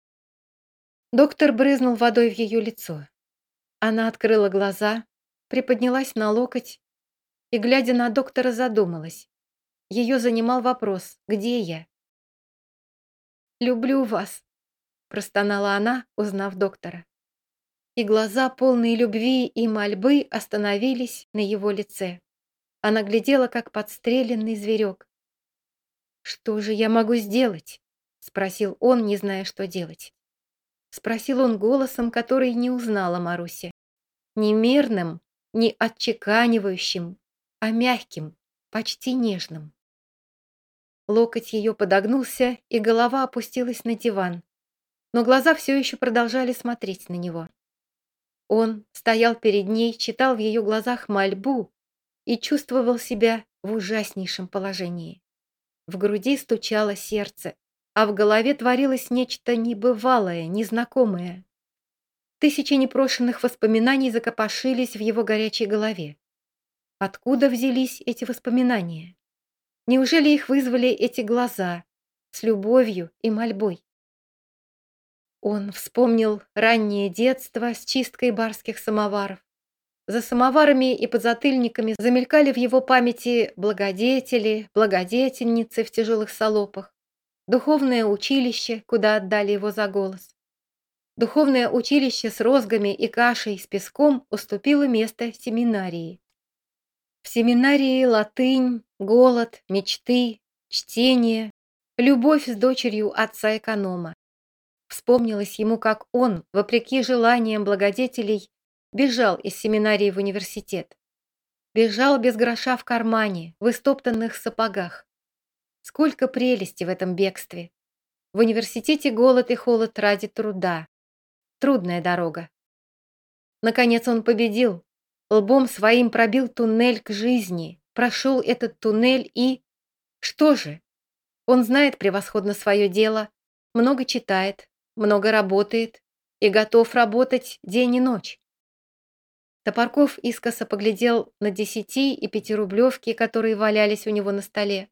Доктор брызнул водой в ее лицо. Она открыла глаза, приподнялась на локоть и, глядя на доктора, задумалась. Ее занимал вопрос «Где я?» «Люблю вас», — простонала она, узнав доктора. И глаза, полные любви и мольбы, остановились на его лице. Она глядела, как подстреленный зверек. «Что же я могу сделать?» — спросил он, не зная, что делать. Спросил он голосом, который не узнала Маруся. Не мерным, не отчеканивающим, а мягким, почти нежным. Локоть ее подогнулся, и голова опустилась на диван. Но глаза все еще продолжали смотреть на него. Он стоял перед ней, читал в ее глазах мольбу и чувствовал себя в ужаснейшем положении. В груди стучало сердце, а в голове творилось нечто небывалое, незнакомое. Тысячи непрошенных воспоминаний закопошились в его горячей голове. Откуда взялись эти воспоминания? Неужели их вызвали эти глаза с любовью и мольбой? Он вспомнил раннее детство с чисткой барских самоваров. За самоварами и подзатыльниками замелькали в его памяти благодетели, благодетельницы в тяжелых салопах, духовное училище, куда отдали его за голос. Духовное училище с розгами и кашей с песком уступило место семинарии. В семинарии латынь, голод, мечты, чтение, любовь с дочерью отца-эконома. Вспомнилось ему, как он, вопреки желаниям благодетелей, бежал из семинарии в университет. Бежал без гроша в кармане, в истоптанных сапогах. Сколько прелести в этом бегстве. В университете голод и холод ради труда. Трудная дорога. Наконец он победил. Лбом своим пробил туннель к жизни, прошел этот туннель и... Что же? Он знает превосходно свое дело, много читает, много работает и готов работать день и ночь. Топорков искоса поглядел на десяти и пятирублевки, которые валялись у него на столе.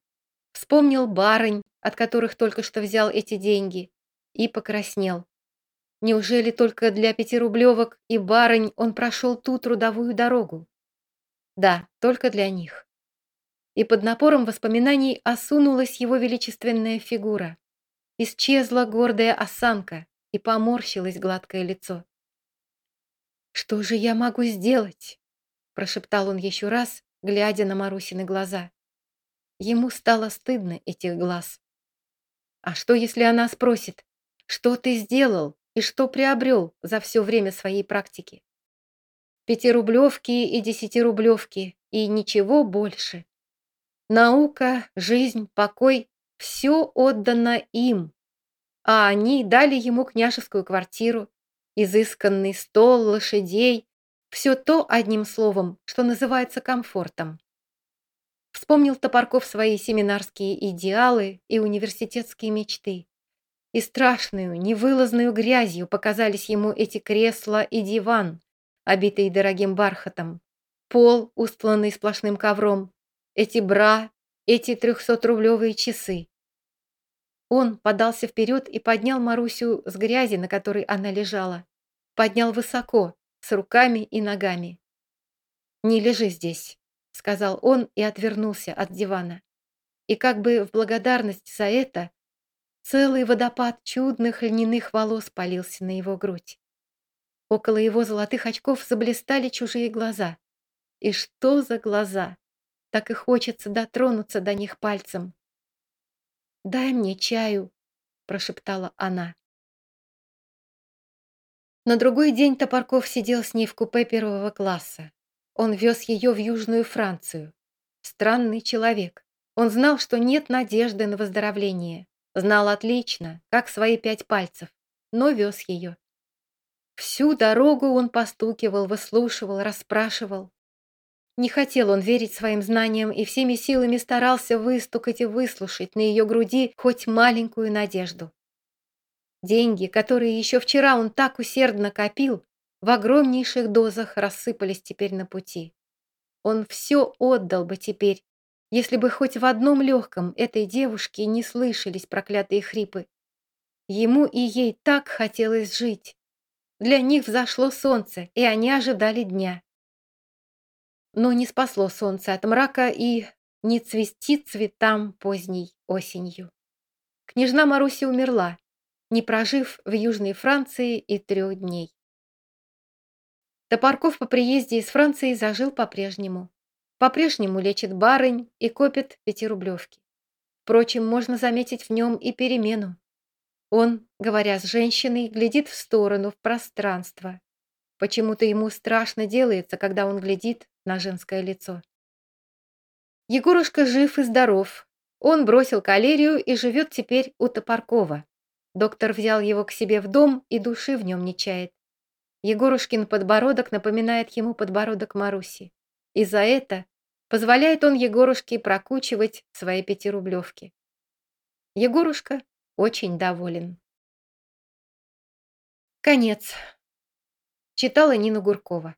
вспомнил барынь, от которых только что взял эти деньги, и покраснел. Неужели только для пятирублевок и барынь он прошел ту трудовую дорогу? Да, только для них. И под напором воспоминаний осунулась его величественная фигура. Исчезла гордая осанка и поморщилось гладкое лицо. «Что же я могу сделать?» – прошептал он еще раз, глядя на Марусины глаза. Ему стало стыдно этих глаз. А что, если она спросит, что ты сделал и что приобрел за все время своей практики? Пятирублевки и десятирублевки и ничего больше. Наука, жизнь, покой – все отдано им, а они дали ему княжескую квартиру, изысканный стол, лошадей, все то, одним словом, что называется комфортом. Вспомнил Топорков свои семинарские идеалы и университетские мечты. И страшную, невылазную грязью показались ему эти кресла и диван, обитые дорогим бархатом, пол, устланный сплошным ковром, эти бра, эти трехсотрублевые часы. Он подался вперед и поднял Марусю с грязи, на которой она лежала. Поднял высоко, с руками и ногами. «Не лежи здесь», — сказал он и отвернулся от дивана. И как бы в благодарность за это целый водопад чудных льняных волос полился на его грудь. Около его золотых очков заблистали чужие глаза. И что за глаза? Так и хочется дотронуться до них пальцем. «Дай мне чаю», — прошептала она. На другой день Топорков сидел с ней в купе первого класса. Он вез ее в Южную Францию. Странный человек. Он знал, что нет надежды на выздоровление. Знал отлично, как свои пять пальцев, но вез ее. Всю дорогу он постукивал, выслушивал, расспрашивал. Не хотел он верить своим знаниям и всеми силами старался выстукать и выслушать на ее груди хоть маленькую надежду. Деньги, которые еще вчера он так усердно копил, в огромнейших дозах рассыпались теперь на пути. Он все отдал бы теперь, если бы хоть в одном легком этой девушке не слышались проклятые хрипы. Ему и ей так хотелось жить. Для них взошло солнце, и они ожидали дня. Но не спасло солнце от мрака и не цвести цветам поздней осенью. Княжна Маруся умерла, не прожив в Южной Франции и трех дней. Топорков по приезде из Франции зажил по-прежнему. По-прежнему лечит барынь и копит пятирублевки. Впрочем, можно заметить в нем и перемену. Он, говоря с женщиной, глядит в сторону, в пространство. Почему-то ему страшно делается, когда он глядит на женское лицо. Егорушка жив и здоров. Он бросил калерию и живет теперь у Топоркова. Доктор взял его к себе в дом и души в нем не чает. Егорушкин подбородок напоминает ему подбородок Маруси. И за это позволяет он Егорушке прокучивать свои пятирублевки. Егорушка очень доволен. Конец. Читала Нина Гуркова.